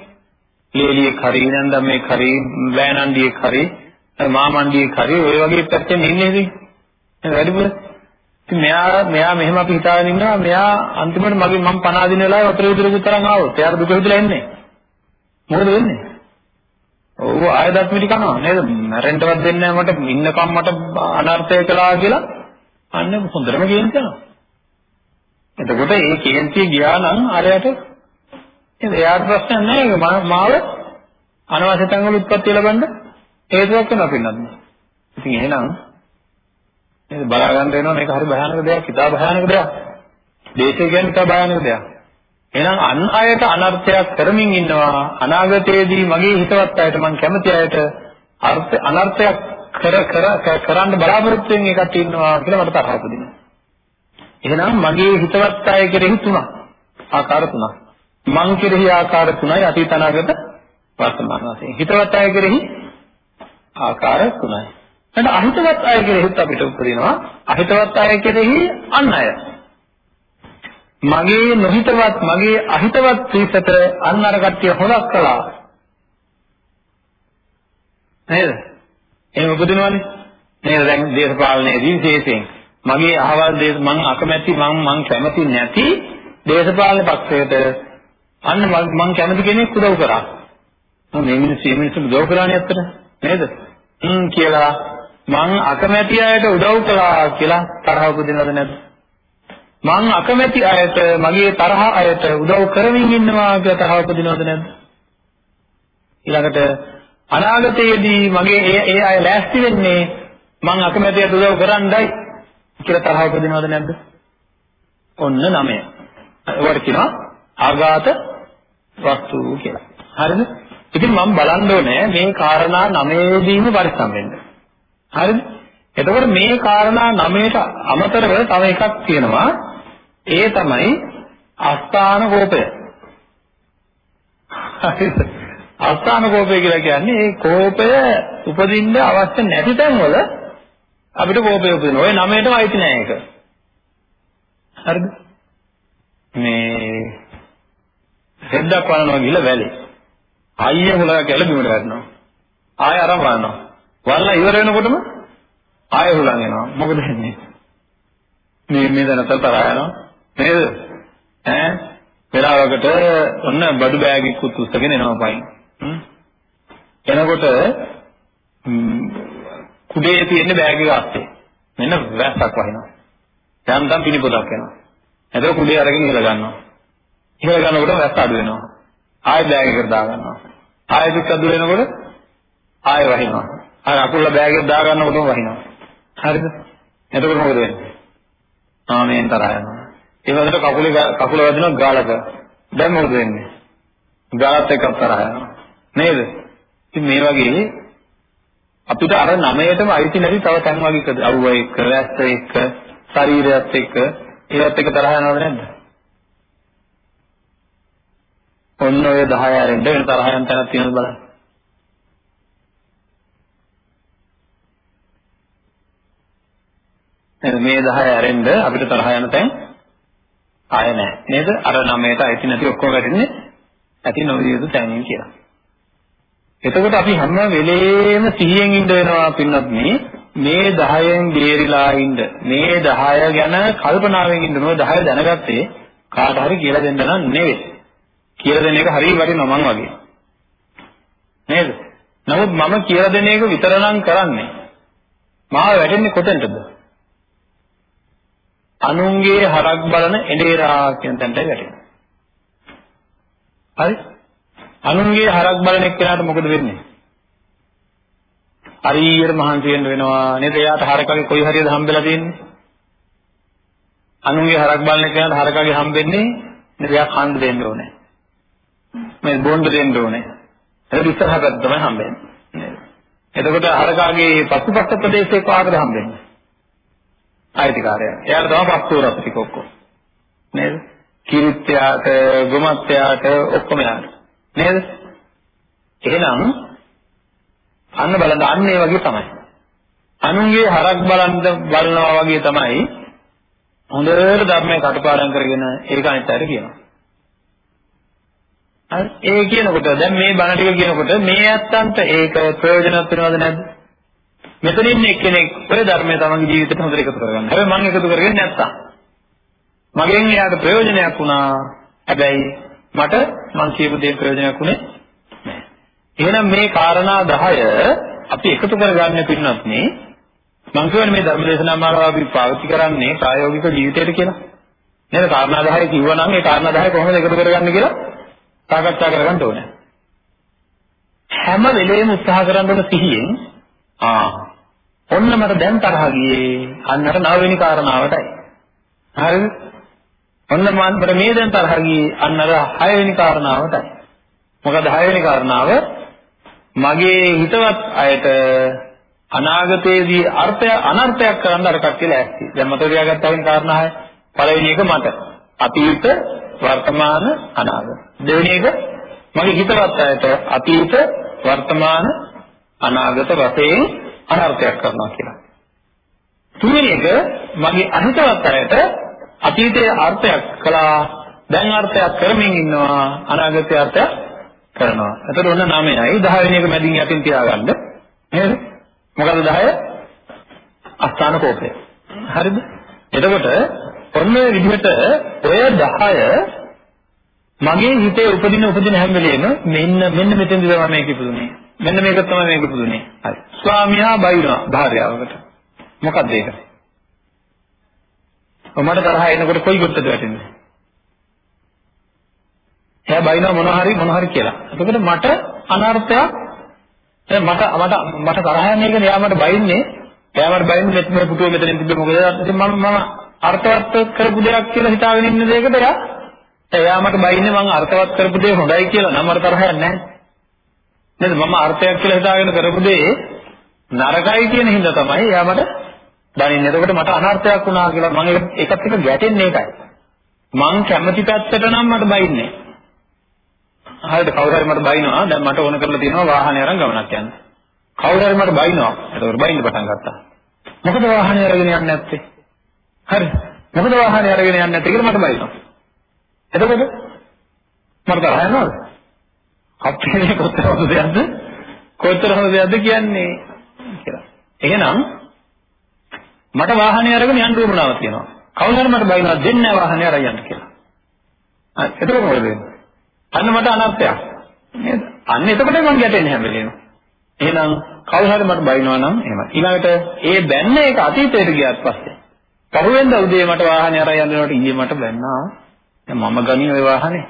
ලේලියෙක් හරි නන්දමෙක් හරි බෑනන්ඩියෙක් හරි මාමණ්ඩියෙක් හරි ඔය වගේ පැත්තෙන් ඉන්නේ ඉතින්. නේද වැඩිපුර ඉතින් මෙයා මෙයා මෙහෙම අපි හිතාගෙන ඉන්නවා. මෙයා අන්තිමට මගේ මම පණ අදින වෙලාවේ වතුර විදුරකුත් තරම් ආවොත් එයාට දුක හිතලා එන්නේ. මොකද වෙන්නේ? ඔව් ආය දත්මිටි කනවා නේද? මැරෙන්නවත් දෙන්නේ නැහැ මට. ඉන්නකම් මට අනර්ථය කළා කියලා අන්න හොඳටම කියනවා එතකොට ඒ කේන්තිය ගියා නම් අරයට එයාට ප්‍රශ්නයක් නැහැ. මාව අනවශ්‍ය තැන් වල උත්පත්ති ලබන්න හේතුවක් වෙනවා පින්නත්. ඉතින් එහෙනම් නේද බලා ගන්න වෙනවා මේක හරි භයානක දෙයක්, ඉතා භයානක දෙයක්. දේශය කියන්නේ ඉතා භයානක දෙයක්. එහෙනම් අන් අයට අනර්ථයක් කරමින් ඉන්නවා අනාගතයේදී මගේ හිතවත් අයට මම කැමති අයට අර්ථ අනර්ථයක් කර කර කරන්න බලාපොරොත්තු වෙන එකක් ඉන්නවා කියලා මට තරහ උපදිනවා. එහෙනම් මගේ හිතවත් අය කෙරෙහි තුනක් ආකාර තුනක්. මං කෙරෙහි ආකාර තුනයි අතීත අනාගත වර්තමාන වශයෙන්. හිතවත් අය කෙරෙහි ආකාර තුනයි. එතන අහිතවත් අය කෙරෙහිත් අපිට උපදිනවා අහිතවත් අය කෙරෙහි අන් අය. මගේ නොහිතවත් මගේ අහිතවත් පිටතට අන් අර කට්ටිය හොරක් කළා. නේද? එහෙම උපදිනවනේ. නේද? දැන් දේශපාලනයේදී විශේෂයෙන් මගේ අහවල් දේශ මං අකමැති මං මං කැමති නැති දේශපාලන පක්ෂයට අන්න මං කැමති කෙනෙක් උදව් කරා. මේ මිනිස්සු මේ මිනිස්සු උදව් කරානේ අත්තට නේද? හ්ම් කියලා මං අකමැති අයට උදව් කළා කියලා තරහ උපදිනවද නැද්ද? මං අකමැති අයට මගේ තරහ අයට උදව් කරමින් ඉන්නවා කියලා තරහ උපදිනවද නැද්ද? ඊළඟට අනාගතයේදී මගේ ඒ ඒ අය ලෑස්ති වෙන්නේ මං අකමැති අයට උදව් කරන්නයි කියලා තරහ උපදිනවද නැද්ද? ඔන්න නමය. ඒවට කියනවා ආඝාත වස්තු කියලා. හරිද? ඉතින් මම බලන්න ඕනේ මේ කාරණා නමේදීම පරිස්සම් වෙන්න. හරිද? එතකොට මේ කාරණා නමයට අමතරව තව එකක් තියෙනවා. ඒ තමයි අස්ථාන කෝපය. හරිද? අස්ථාන කෝපය කියලා කියන්නේ ඒ කෝපය උපදින්න අවශ්‍ය නැති තැන්වල අපිට කෝපය උපදිනවා. ওই නමයටම අයිති නෑ ඒක. හරිද? මේ රෙද්දක් වළනවා ගිහලා වැලේ. අයිය හුලක කියලා බිමට වැටෙනවා. ආයෙ අරන් වළනවා. වළලා ඉවර වෙනකොටම ආයෙ හුලන් එනවා. මොකද වෙන්නේ? මේ මේ දැනට තරහ යනවා. නේද? ඈ වෙලාවකට ඔන්න බඩු බෑගිකුත් උස්සගෙන එනවා පයින්. එනකොට කුඩේ තියෙන බෑග් එක අස්සේ මෙන්න වැස්සක් වහිනවා. යන්තම් පිනිපොතක් එනවා. එතකොට කුඩේ අරගෙන ඉහළ ගන්නවා. ඉහළ ගන්නකොට වැස්ස අඩු වෙනවා. ආයෙ බෑග් එකට දා ගන්නවා. ආයෙ දුක් අඩු වෙනකොට ආයෙ වහිනවා. අර අකුල්ල බෑග් එකට දා ගන්නකොටම වහිනවා. හරිද? එතකොට මොකද වෙන්නේ? ආමෙන් තරහ යනවා. ඒ වගේට කකුලේ කකුල වදිනවා ගාලක. දැන් මොකද වෙන්නේ? ගාලත් එක්ක තරහ යනවා. නේද? ඉතින් මේ වගේ අපිට අර නමයටම අයිති නැති තව තැන් වගේ අවුව එක්ක, වැස්ස එක්ක, ශරීරයත් එක්ක ඒවත් එක්ක තරහ යනවද නැද්ද? ඔන්න ඔය 10 ආරෙන්ද වෙන තරහ යන තැනක් තියෙනවද බලන්න. මේ 10 ආරෙන්ද අපිට තරහ යන තැන් ආය නැහැ. නේද? අර නමයට අයිති නැති ඔක්කොම වැටෙන්නේ ඇති නොවිය යුතු තැනින් කියලා. එතකොට අපි හැම වෙලේම සිහියෙන් ඉඳ වෙනවා පින්නත් මේ 10න් බේරිලා ඉන්න මේ 10 ගැන කල්පනාවෙන් ඉන්න නෝ 10 දැනගත්තේ? කාට හරි කියලා දෙන්න නම් නෙවෙයි. කියලා දෙන එක හරිය වටිනවා මං වගේ. නේද? නමුත් මම කියලා දෙන එක විතරනම් කරන්නේ. මාව වැටෙන්නේ කොතෙන්ටද? අනුන්ගේ හරක් බලන එඬේරා කියන තැනට වැටෙනවා හරි අනුන්ගේ හරක් බලන එක්කෙනාට මොකද වෙන්නේ? හරියට මහන්සි වෙන්න වෙනවා නේද? එයාට හරකගේ කොයි හරියද හම්බෙලා තියෙන්නේ? අනුන්ගේ හරක් බලන එක්කෙනාට හරකගේ හම්බෙන්නේ නේද? එයා කන්න දෙන්න ඕනේ. මේ බොන්න දෙන්න ඕනේ. ඒක ඉස්සරහ පැත්ත තමයි හම්බෙන්නේ. නේද? එතකොට හරකාගේ පසුපස ප්‍රදේශයේ කාටද හම්බෙන්නේ? අයිතිකාරය. එයාට තමයි පස්තෝරස් ටික ඔක්කොම. නේද? කිරිත්යාට, ගොමත්යාට ඔක්කොම යාට. නේද? එහෙනම් අන්න බලන්න අන්න ඒ වගේ තමයි. අනුන්ගේ හරක් බලන්න බලනවා වගේ තමයි හොඳට ධර්මයේ කටපාඩම් කරගෙන ඒක අනිත් අයට කියනවා. හරි ඒ කියනකොට දැන් මේ බණ ටික කියනකොට මේ ඇත්තන්ට ඒක ප්‍රයෝජනවත් වෙනවද නැද්ද? මෙතන ඉන්න එක්කෙනෙක් ඔය ධර්මය තමන්ගේ ජීවිතේට හොඳට එකතු කරගන්න. හැබැයි මම එකතු කරගෙන නැත්තම් මගෙන් එයාට ප්‍රයෝජනයක් වුණා. හැබැයි මට මං කියපු දේ ප්‍රයෝජනයක් වුණේ නැහැ. එහෙනම් මේ කාරණා 10 අපි එකතු කරගන්න පින්නත් නේ මං කියන්නේ මේ ධර්ම දේශනා මාලාව අපි පාවිච්චි කරන්නේ ප්‍රායෝගික ජීවිතයට කියලා. නේද? කාරණා 10 කිව්වනම් ඒ කාරණා 10 කොහොමද එකතු කරගන්නේ කියලා සාකච්ඡා කරගන්න ඕනේ. හැම වෙලේම උත්සාහ කරන්න ඕන සිහියෙන් ආ ඔන්න මට දැන් තරහ ගියේ අන්නට නවවෙනි කාරණාවටයි. හරිද? ඔන්න මට මේ දැන් තරහ ගියේ අන්නර හයවෙනි කාරණාවටයි. මොකද හයවෙනි කාරණාව මගේ හිතවත් අයට අනාගතයේදී අර්ථය අනර්ථයක් කරන්න අර කට්ටිය ලෑස්ති. දැන් මට තියාගත්තා වෙන කාරණා හය. පළවෙනි එක මට අතීත වර්තමාන අනාගත. දෙවෙනි එක මගේ හිතවත් අයට අතීත වර්තමාන අනාගත වශයෙන් අනර්ථයක් කරනවා කියලා. තුන්වෙනි එක මගේ අහිතවත් අයට අතීතයේ අර්ථයක් කළා දැන් අර්ථයක් කරමින් ඉන්නවා අනාගතයේ අර්ථයක් කරනවා. එතකොට ඔන්න 9යි 10 වෙනි එක මැදින් යටින් තියාගන්න. නේද? මොකද 10? අස්ථාන කෝපය. හරිද? එතකොට ඔන්න විදිහට ඔය 10 මගේ හිතේ උපදින උපදින හැම වෙලේම මෙන්න මෙන්න මෙතෙන්ද තමයි මේක ඉපදුනේ. මෙන්න මේක තමයි මේක ඉපදුනේ. හරි. ස්වාමියා බයිනවා භාර්යාවකට. මොකක්ද ඒක? මට තරහ එනකොට කොයි ගොඩටද වැටෙන්නේ? එයා බයිනවා මොන හරි මොන හරි කියලා. එතකොට මට අනර්ථයක් දැන් මට මට මට තරහ යන්නේ කියන්නේ එයා මට බයින්නේ. එයා මට බයින්නේ මෙතන මේ පුටුව මෙතනින් තිබ්බේ මොකද? ඉතින් මම මම අර්ථවත් කරපු දෙයක් කියලා හිතාගෙන ඉන්න දෙයකට එයා එයා මට බයින්නේ මම අර්ථවත් කරපු දේ හොඳයි කියලා නම් මට තරහයක් නැහැ. නේද? මම අර්ථයක් කියලා හිතාගෙන කරපු දේ නරකයි කියන හින්දා තමයි එයා මට බනින්නේ. එතකොට මට අනර්ථයක් වුණා කියලා මම ඒකත් එක්ක ගැටෙන්නේ ඒකයි. මං කැමති පැත්තට නම් මට බයින්නේ. හරිද? කවුරු හරි මට බයිනවා. දැන් මට ඕන කරලා තියෙනවා වාහනේ අරන් ගමනක් යන්න. කවුරු හරි මට බයිනවා. එතකොට බයින්න පටන් ගත්තා. මොකද වාහනේ අරගෙන යන්නේ නැත්තේ? හරි. මොකද වාහනේ අරගෙන යන්නේ නැත්තේ කියලා මට බයිනවා. එතකොට මට තරහ යනවද? අපේ කොතර හොඳ දෙයක්ද? කොතර හොඳ දෙයක්ද කියන්නේ කියලා. එහෙනම් මට වාහනේ අරගෙන යන්න උවමනාවක් තියෙනවා. කවුරු හරි මට බයිනවා දෙන්නේ නැහැ වාහනේ අරන් යන්න කියලා. හරි. එතකොට මොකද වෙන්නේ? අන්න මට අනර්ථයක්. නේද? අන්න එතකොට මම ගැටෙන්නේ හැම වෙලේම. එහෙනම් කවුරු හරි මට බයිනවා නම් එහෙමයි. ඊළඟට ඒ බැන්න එක අතීතයට ගියාට පස්සේ පහුවෙන්ද උදේ මට වාහනේ අරන් යනකොට ඊයේ මට බැන්නා. දැන් මම ගනිය ඔය වාහනේ.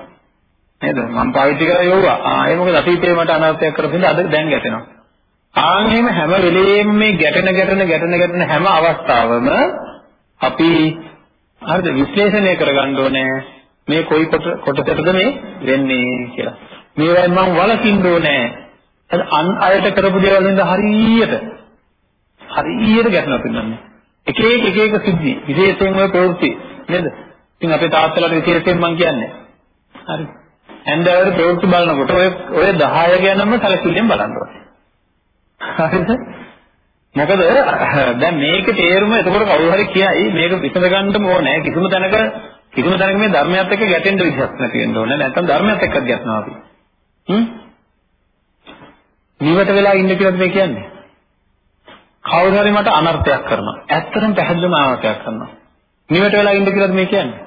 නේද? මම පාවිච්චි කරලා යවුවා. ආ ඒ මොකද අතීතේ මට අනර්ථයක් කරපින්ද අද දැන් ගැටෙනවා. ආන් එහෙම හැම වෙලෙම මේ ගැටෙන ගැටෙන ගැටෙන ගැටෙන හැම අවස්ථාවම අපි හරිද විශ්ලේෂණය කරගන්න ඕනේ මේ කොයි කොටසටද මේ වෙන්නේ කියලා. මේවෙන් මම වලකින්න ඕනේ. අන් අයට කරපු දේවල් වලින් හරියට හරියට ගැටෙනවා පින්නන්නේ. එක එක එක එක සිද්ධි විශේෂයෙන් ඔය ප්‍රවෘත්ති නේද? ඉතින් අපේ තාත්තලාට විශේෂයෙන් මම කියන්නේ. හරි. ඇන්දවර ප්‍රවෘත්ති බලනකොට ඔය ඔය 10 ගැනම සැලකිල්ලෙන් බලන්න ඕනේ. හරිද? මොකද දැන් මේකේ තේරුම එතකොට කවුරු හරි කියයි මේක විසඳ ගන්නම ඕනේ. කිසිම තැනක කිසිම තැනක මේ ධර්මයත් එක්ක ගැටෙන්න විදිහක් නැති වෙන්න ඕනේ. නැත්නම් ධර්මයත් එක්කත් ගැටෙනවා අපි. හ්ම්? නිවට වෙලා ඉන්න කියලාද මේ කියන්නේ? කවුරු හරි මට අනර්ථයක් කරනවා. ඇත්තටම පැහැදිලිම අනර්ථයක් කරනවා. නිවට වෙලා ඉන්න කියලාද මේ කියන්නේ?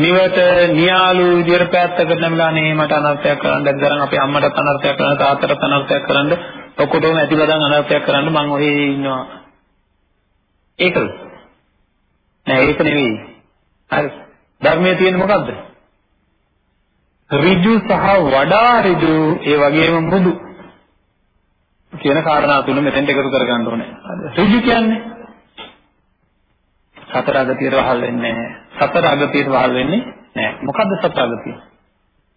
නිවට නියාලු විදියට පැත්තකට නැමලා නේ මට අනර්ථයක් කරන්න දැන් අපේ අම්මටත් අනර්ථයක් කරන්න තාත්තටත් අනර්ථයක් කරන්න ඔක්කොටම ඇතිවදන් අනර්ථයක් කරන්න මං ඔහේ ඉන්නවා. ඒකද? නෑ ඒක නෙවෙයි. හරි. ධර්මයේ තියෙන මොකද්ද? ඍජු සහ වඩා ඍජු ඒ වගේම මෘදු කියන කාරණා තුන මෙතෙන්ට එකතු කරගන්න ඕනේ. ඍජු කියන්නේ? සතර අගතියට වහල් වෙන්නේ නැහැ. සතර අගතියට වහල් වෙන්නේ නැහැ. මොකද්ද සතර අගතිය?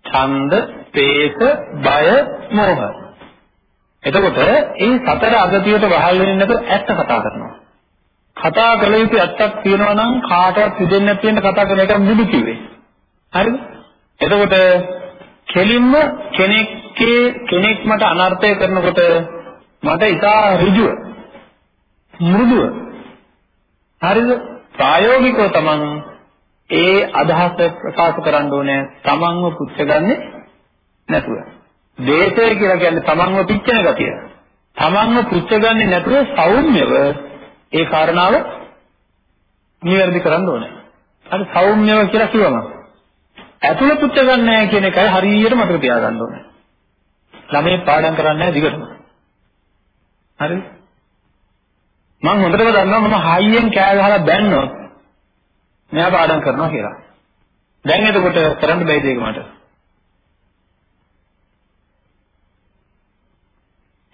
ඡන්ද, පේස, බය, මෝහ. එතකොට මේ සතර අගතියට වහල් වෙන්නේ නැතුව ඇත්ත කතා කරනවා. කතා කළ යුතු ඇත්තක් තියෙනවා නම් කාටවත් හිතෙන්නේ නැති වෙන කතා කරන එක මුදු කිව්වේ. හරිද? එතකොට කෙලින්ම කෙනෙක්ගේ කෙනෙක් මට අනර්ථය කරනකොට මට ඉතා ඍජුව මෘදුව හරිද ප්‍රායෝගිකව තමන් ඒ අදහස ප්‍රකාශ කරන්න ඕනේ තමන්ව පුච්චගන්නේ නැතුව. දේශය කියලා කියන්නේ තමන්ව පිච්චෙන ගතිය. තමන්ව පුච්චගන්නේ නැතුව සෞම්‍යව ඒ කාරණාව නිවැරදි කරන්න ඕනේ. හරි සෞම්‍යව කියලා කිව්වම ඇතුළ පුච්ච ගන්න නැහැ කියන එකයි හරියට මතක තියාගන්න ඕනේ. ළමයි පාඩම් කරන්නේ නැහැ දිගටම. හරිද? මම හොඳටම දන්නවා මම හයියෙන් කෑ ගහලා බැන්නොත් මෙයා පාඩම් කරනවා කියලා. දැන් එතකොට කරන්න බැයිද ඒක මට?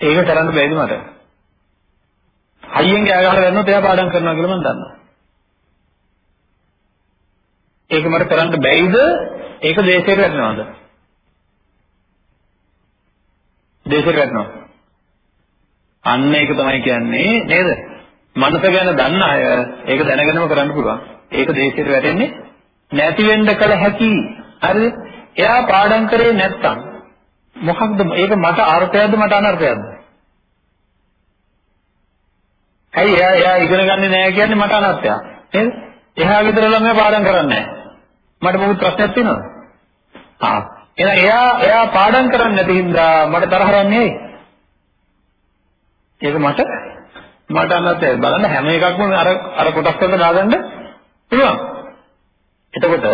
ඒක කරන්න බැයිද මට? හයියෙන් කෑ ගහලා බැන්නොත් එයා පාඩම් කරනවා කියලා මම දන්නවා. ඒක මට කරන්න බැයිද? ඒක දේශයට වැටෙනවද? දේශයට වැටෙනවා. අන්න ඒක තමයි කියන්නේ නේද? මනස ගැන දන්න අය ඒක දැනගෙනම කරන්න පුළුවන්. ඒක දේශයට වැටෙන්නේ නැති වෙන්න කල හැකි. හරිද? එයා පාඩම් කරේ නැත්තම් මොකක්ද ඒක මට අර්ථයක්ද මට අනර්ථයක්ද? ඇයි එයා එයා ඉගෙන ගන්නේ නැහැ කියන්නේ මට අනර්ථයක්. නේද? එහා ගෙදර ළමයා පාඩම් කරන්නේ නැහැ. මට මොකද ප්‍රශ්නයක් තියෙනවද? ආ එහෙනම් එයා එයා පාඩම් කරන්නේ නැති හින්දා මට තරහ යන්නේ ඇයි? ඒක මට මට අන්නත් බලන්න හැම එකක්ම අර අර කොටස් වලට දාගන්න පුළුවන්. එතකොට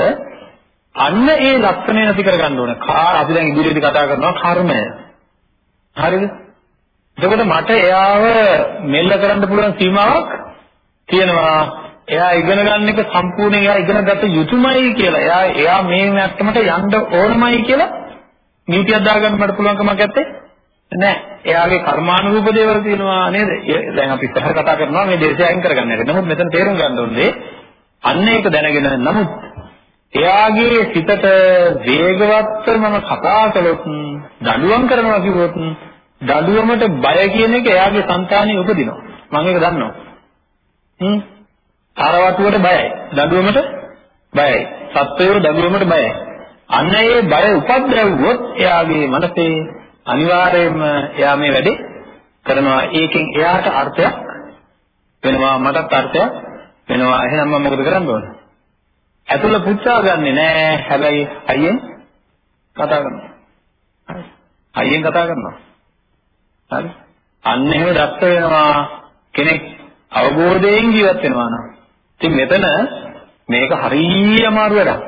අන්න ඒ ලක්ෂණය නැති කරගන්න ඕන. කා අපි දැන් ඉදිරියේදී කතා කරනවා කර්මය. හරිද? එතකොට මට එයාව මෙල්ල කරන්න පුළුවන් සීමාවක් තියෙනවා. එයා ඉගෙන ගන්න එක සම්පූර්ණයෙන් එයා ඉගෙන ගත යුතුමයි කියලා. එයා එයා මේ මට්ටමට යන්න ඕනමයි කියලා නීතියක් දාගන්න මට පුළුවන්කමක් නැත්තේ නෑ. එයාගේ කර්මානුරූප දේවල් තියෙනවා නේද? දැන් අපි ඉස්සරහ කතා කරනවා මේ දේශය අයින් කරගන්න හැටි. නමුත් මෙතන තේරුම් ගන්න ඕනේ අන්න ඒක දැනගෙන නමුත් එයාගේ සිතට වේගවත්ව මම කතා කළොත් දඬුවම් කරනවා කිව්වොත් දඬුවමට බය කියන එක එයාගේ సంతානෙ උපදිනවා. මම ඒක දන්නවා. හ්ම් තරවටුවට බයයි. දඬුවමට බයයි. සත්වයෝ දඬුවමට බයයි. අන්න ඒ බය උපද්දවුවොත් එයාගේ මනසේ අනිවාර්යයෙන්ම එයා මේ වැඩේ කරනවා. ඒකෙන් එයාට අර්ථයක් වෙනවා මටත් අර්ථයක් වෙනවා. එහෙනම් මම මොකද කරන්න ඕන? ඇතුළ පුච්චා ගන්නෙ නෑ. හැබැයි අයියෙන් කතා කරනවා. හරි. අයියෙන් කතා කරනවා. හරි. අන්න එහෙම දක්ෂ වෙනවා කෙනෙක් අවබෝධයෙන් ජීවත් වෙනවා නම්. ඉතින් මෙතන මේක හරිය අමාරු වැඩක්.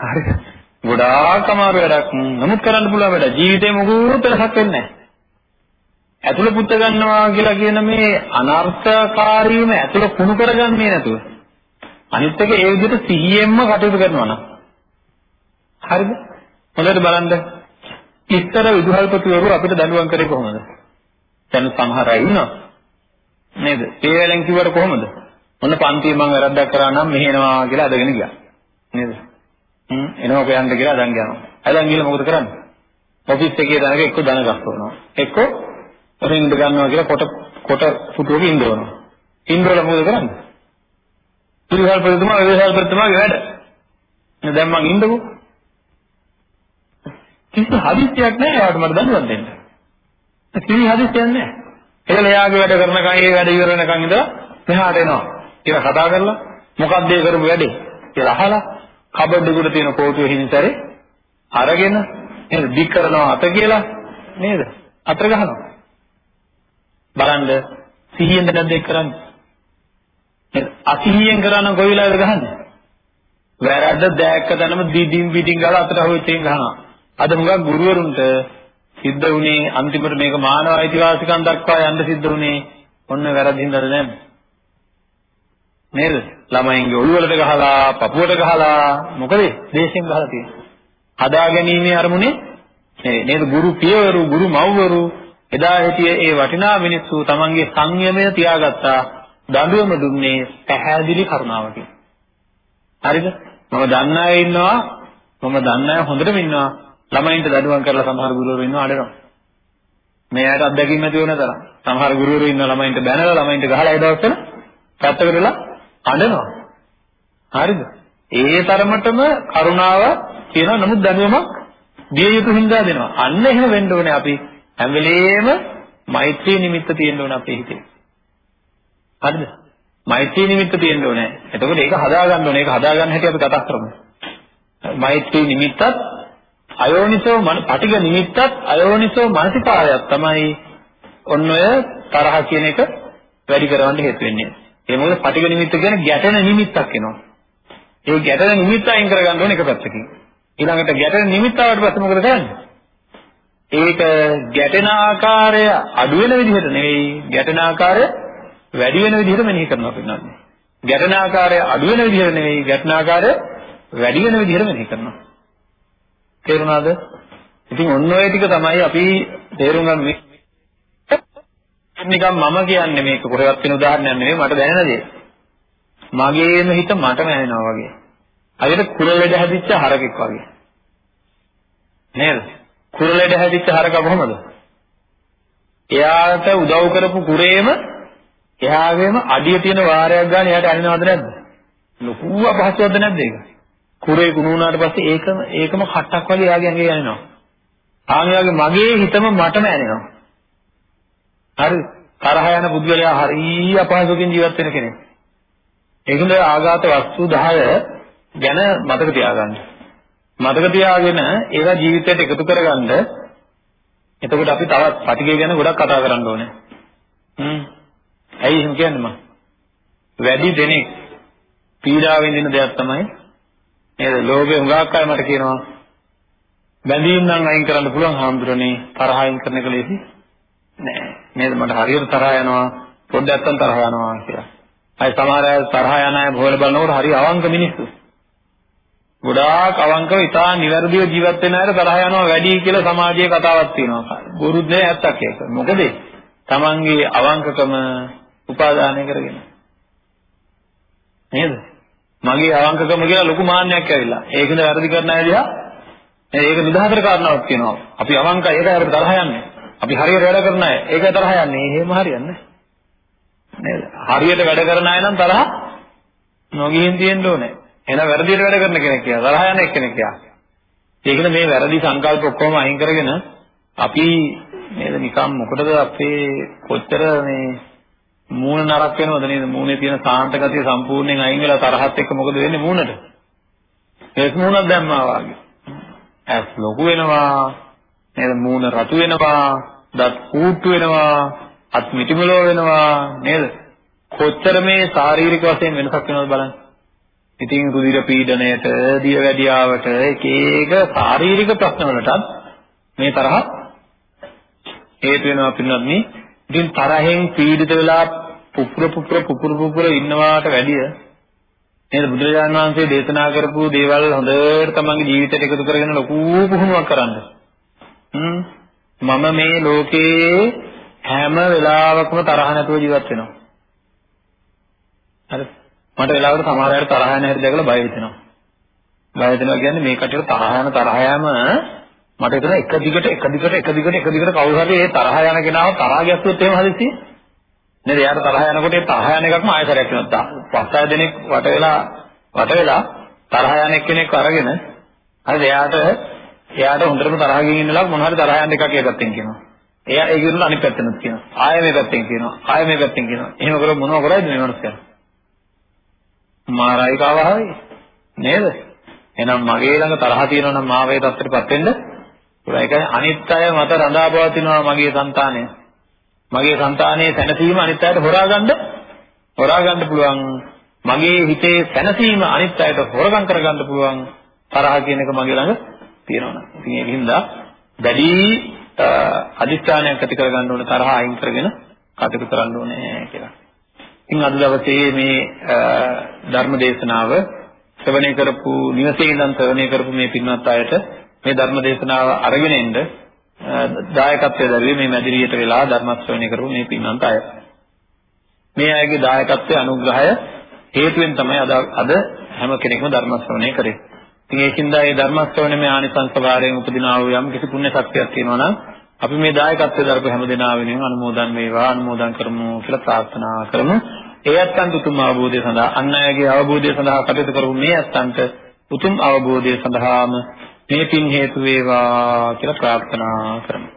හරිද? ගොඩාක් අමාරු වැඩක්. නමුත් කරන්න පුළුවන් වැඩක්. ජීවිතේ මොකුත් වෙනසක් වෙන්නේ නැහැ. ඇතුළ පුත්ත ගන්නවා කියලා කියන මේ අනර්ථකාරීම ඇතුළ කුණු කරගන්නේ නැතුව. අනිත් එක ඒ විදිහට සිහියෙන්ම කටයුතු කරනවා නම්. හරිද? හොඳට බලන්න. ඉස්තර විදුහල්පතිවරු අපිට දඬුවම් කරේ කොහොමද? දැන් සමහර අය ඉන්නවා. නේද? ඒ වෙලෙන් කිව්වට කොහොමද? මොන පන්තියේ මම වැරද්දක් කරා නම් මෙහෙනවා කියලා අදගෙන ගියා. නේද? හ්ම් එනවා කියන්න කියලා අදන් යනවා. අදන් ගිහලා මොකද කරන්නේ? ඔෆිස් එකේ දැනග එක්ක දන ගස්සනවා. එක්ක රින්ග් ගන්නවා කියලා කොට කොට පුටුවක ඉඳවනවා. ඉඳවල මොකද කරන්නේ? පිළිහල් ප්‍රතිතුමා විවේශල් ප්‍රතිතුමාගේ වැඩ. දැන් මං ඉන්නකෝ. කිසි හදිස්සියක් නැහැ යාට මට දඬුවම් දෙන්න. කිසි හදිස්සියක් නැහැ. ඒකල එයාගේ වැඩ කරනකන් ඒ වැඩ ඉවර වෙනකන් ඉඳලා මෙහාට එනවා. කියලා කතා කරලා මොකක්ද ඒ කරපු වැඩේ කියලා අහලා කබඩ් එකට තියෙන කෝටුවේ හිමිතරේ අරගෙන නේද දික් කරනවා අත කියලා නේද? අතර ගහනවා. බලන්න සිහියෙන්ද නැද්ද ඒක කරන්නේ. අසිහියෙන් කරා නම් කොයි වෙලාවද ගහන්නේ. වැරද්ද දැක්ක තැනම දිඩින් පිටින් ගාලා අතට හොයච්චෙන් ගහනවා. අද මුගක් ගුරුවරුන්ට සිද්ධ වුණේ අන්තිමට මේක මානව අයිතිවාසිකම් දක්වා යන්න සිද්ධ වුණේ ඔන්න වැරදින්දද නැද්ද නේද? ළමයින්ගේ ඔළුවලට ගහලා, පපුවට ගහලා මොකද? දේශෙන් ගහලා තියෙන්නේ. හදා ගැනීමේ අරමුණේ නේද? ගුරු පියවරු, ගුරු මව්වරු එදා හිටියේ ඒ වටිනා මිනිස්සු තමන්ගේ සංයමය තියාගත්තා. දඬුවම දුන්නේ පැහැදිලි කරුණාවකින්. හරිද? මම දන්න අය ඉන්නවා. මම දන්න අය හොඳටම ඉන්නවා. ළමයින්ට දඬුවම් කරලා සමහර ගුරුවරු ඉන්නවා අඬනවා. මේ ඇයට අත්දැකීම් නැති වෙන තරම්. සමහර ගුරුවරු ඉන්න ළමයින්ට බැනලා ළමයින්ට ගහලා ඒ දවස්වල පැත්තකට වෙලා අඬනවා. හරිද? ඒ තරමටම කරුණාව තියෙනවා නමුත් දැනුවමක් දිය යුතු හින්දා දෙනවා. අන්න එහෙම වෙන්න ඕනේ අපි හැම වෙලේම මෛත්‍රී නිමිත්ත තියෙන්න ඕනේ අපේ හිතේ. හරිද? මෛත්‍රී නිමිත්ත තියෙන්න ඕනේ. එතකොට ඒක හදා ගන්න ඕනේ. ඒක හදා ගන්න හැටි අපි කතා කරමු. මෛත්‍රී නිමිත්තත් අයෝනිසෝ මන පටිග නිමිත්තත් අයෝනිසෝ මානසිකාරයක් තමයි ඔන්න ඔය තරහ කියන එක වැඩි කරවන්න හේතු වෙන්නේ. ඒ මොකද පටිග නිමිත්ත කියන්නේ ගැටෙන නිමිත්තක් එනවා. ඒ ගැටෙන නිමිත්ත අයින් කරගන්න ඕනේ එක පැත්තකින්. ඊළඟට ගැටෙන නිමිත්ත ආවට පස්සේ මොකද කරන්නේ? ඒක ගැටෙන ආකාරය අඩු වෙන විදිහට නෙවෙයි ගැටෙන ආකාරය වැඩි වෙන විදිහට මෙනෙහි කරනවා පින්නන්නේ. ගැටෙන ආකාරය අඩු වෙන විදිහට නෙවෙයි ගැටෙන ආකාරය වැඩි වෙන විදිහට මෙනෙහි කරනවා. තේරුණාද? ඉතින් ඔන්න ඔය ටික තමයි අපි තේරුම් ගන්න නිකන් මම කියන්නේ මේක කොහෙවත් වෙන උදාහරණයක් නෙවෙයි මට දැනෙන දේ. මගේම හිත මටම ඇහෙනවා වගේ. හරියට කුරලෙඩ හැදිච්ච හරකෙක් වගේ. නේද? කුරලෙඩ හැදිච්ච හරක කොහමද? එයාට උදව් කරපු කුරේම එයාගේම අඩිය තියෙන වාරයක් ගන්න එයාට ඇනෙනවද නැද්ද? ලොකු අපහසුතාවද නැද්ද ඒක? කුරේ කුණු වුණාට පස්සේ ඒකම ඒකම කට්ටක් වගේ එයාගේ ඇඟේ යනවා. ආන්යාගේ මගේ හිතම මටම ඇනෙනවා. හරි තරහ යන පුද්ගලයා හරිය අපහසුකින් ජීවත් වෙන කෙනෙක්. ඒකෙන්ද ආඝාත වස්තු 10 ගැන මතක තියාගන්න. මතක තියාගෙන ඒවා ජීවිතයට එකතු කරගන්න එතකොට අපි තවත් පටිගය ගැන ගොඩක් කතා කරන්න ඕනේ. හ්ම්. ඇයි එහෙම කියන්නේ මම? වැඩි දෙනෙක් පීඩාව විඳින දෙයක් තමයි නේද? ලෝභය හුඟක් අය මට කියනවා බැඳීම් නම් අයින් කරන්න පුළුවන් හාමුදුරනේ තරහ අයින් කරන එක ලේසි නෑ. නේද? මට හරියට තරහ යනවා පොඩ්ඩක් අත්තන් තරහ යනවා කියලා. අය සමහර අය තරහ යන අය බොහොම බලනකොට හරි අවංක මිනිස්සු. ගොඩාක් අවංකව ඉතා නිවැරදිව ජීවත් වෙන අයට තරහ යනවා වැඩි කියලා සමාජයේ කතාවක් තියෙනවා. බොරුත් නෑ ඇත්තක් ඒක. මොකද තමන්ගේ අවංකකම උපාදානය කරගෙන. නේද? මගේ අවංකකම කියලා ලොකු මාන්නයක් ඇවිල්ලා. ඒකද වැරදි කරන අය දිහා ඒක නිදහතර කාරණාවක් කියනවා. අපි අවංකයි ඒකයි අපිට තරහ යන්නේ. අපි හරියට වැඩ කරන අය ඒකයි තරහ යන්නේ. එහෙම හරියන්නේ නේද? හරියට වැඩ කරන අය නම් තරහ නොගිහින් තියෙන්න ඕනේ. එහෙනම් වැරදියට වැඩ කරන කෙනෙක් කියලා තරහ යන එක්කෙනෙක් යා. ඒකද මේ වැරදි සංකල්ප ඔක්කොම අයින් කරගෙන අපි නේද නිකම් මොකටද අපේ කොච්චර මේ මූණ නරක වෙනවද නේද මූණේ තියෙන සාන්ත ගතිය සම්පූර්ණයෙන් අයින් වෙලා තරහත් එක්ක මොකද වෙන්නේ මූණට ඒස් මූණක් දැම්මා වගේ ඇස් ලොකු වෙනවා නේද? මූණ රතු වෙනවා දත් කූට්ටු වෙනවා අත් මිටිමලෝ වෙනවා නේද? කොච්චර මේ ශාරීරික වශයෙන් වෙනසක් වෙනවද බලන්න. ඉතින් රුධිර පීඩනයට දියවැඩියාවට එක එක ශාරීරික ප්‍රශ්න වලටත් මේ තරහ හේතු වෙනවා පින්නත් නේ ඉතින් තරහෙන් පීඩිත වෙලා පුපුර පුපුර පුපුර පුපුර ඉන්නවාට වැඩිය නේද? බුදුරජාණන් වහන්සේ දේශනා කරපු දේවල් හොඳට තමන්ගේ ජීවිතයට එකතු කරගෙන ලොකු පුහුණුවක් කරන්න. මම මේ ලෝකේ හැම වෙලාවකම තරහ නැතුව ජීවත් වෙනවා. හරි. මට වෙලාවකට සමහර අය තරහ යන හැටි දැකලා බය හිතෙනවා. බය හිතෙනවා කියන්නේ මේ කටියට තරහ යන තරහ යෑම මට හිතෙනවා එක දිගට එක දිගට එක දිගට එක දිගට කවුරු හරි ඒ තරහ යන කෙනාව තරහ ගැස්සුවොත් එහෙම හදිස්සිය නේද? එයාට තරහ යනකොට ඒ තරහ යන එකක්ම ආයතරයක් වෙනවා. පස් හය දෙනෙක් වට වෙලා වට වෙලා තරහ යන එක්කෙනෙක් අරගෙන හරිද? එයාට එයාට හොඳටම තරහගෙන ඉන්නලා මොන හරි තරහ යන එකක් ඒ පැත්තෙන් කියනවා. එයා ඒ කිරුණ අනිත් පැත්තෙනුත් කියනවා. ආයෙ මේ පැත්තෙන් කියනවා. ආයෙ මේ පැත්තෙන් කියනවා. එහෙම කරොත් මොනව කරයිද මේ මනුස්සයා? මාරයි කවහයි නේද? එහෙනම් මගේ ළඟ තරහ තියෙනවා නම් මාවේ තත්ත්වයටපත් වෙන්න පුළුවන්. ඒකයි අනිත් අය මත රඳාපවතිනවා මගේ సంతානය. මගේ సంతානයේ සැනසීම අනිත් අයට හොරාගන්න හොරාගන්න පුළුවන්. මගේ හිතේ සැනසීම අනිත් අයට හොරගම් කරගන්න පුළුවන්. තරහ කියන එක මගේ ළඟ තියෙනවා. ඉතින් ඒකින්ද දැඩි අදිස්ථානයක් ඇති කරගන්න ඕනේ තරහ අයින් කරගෙන කටයුතු කරන්න ඕනේ කියලා. ඉතින් අද දවසේ මේ ධර්ම දේශනාව ශ්‍රවණය කරපු නිවසේ ඉඳන් ශ්‍රවණය කරපු මේ පින්වත් අයට මේ ධර්ම දේශනාව අරගෙන එන්න දායකත්වයේ දරුවේ මේ මැදිරියට වෙලා ධර්ම ශ්‍රවණය කරපු මේ පින්වන්ත අය. මේ අයගේ දායකත්වයේ අනුග්‍රහය හේතුවෙන් තමයි අද අද හැම කෙනෙක්ම ධර්ම ශ්‍රවණය කරේ. ඉතින් ඒකින්ද මේ ධර්ම ශ්‍රවණයේ ආනිසංස වාරයෙන් උපදිනා වූ යම් කිසි පුණ්‍ය ශක්තියක් තියෙනවා නම් අපි මේ දායකත්වයේ දරපු හැම දෙනා වෙනුවෙන් අනුමෝදන් වේවා අනුමෝදන් කරමු කියලා ප්‍රාර්ථනා කරමු. ඒ අත්යන්ත උතුම් අවබෝධය සඳහා අන් අයගේ අවබෝධය සඳහා කටයුතු කරපු මේ අත්යන්ත උතුම් අවබෝධය සඳහාම මේ පින් හේතු වේවා කියලා ප්‍රාර්ථනා කරමු.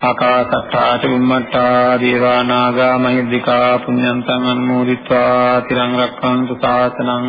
ආකාසත්තා චුම්මත්තා දේවා නාග මහිද්దికා පුඤ්ඤන්තං අනුමෝදිත්වා තිරං රක්ඛන්තු සාසනං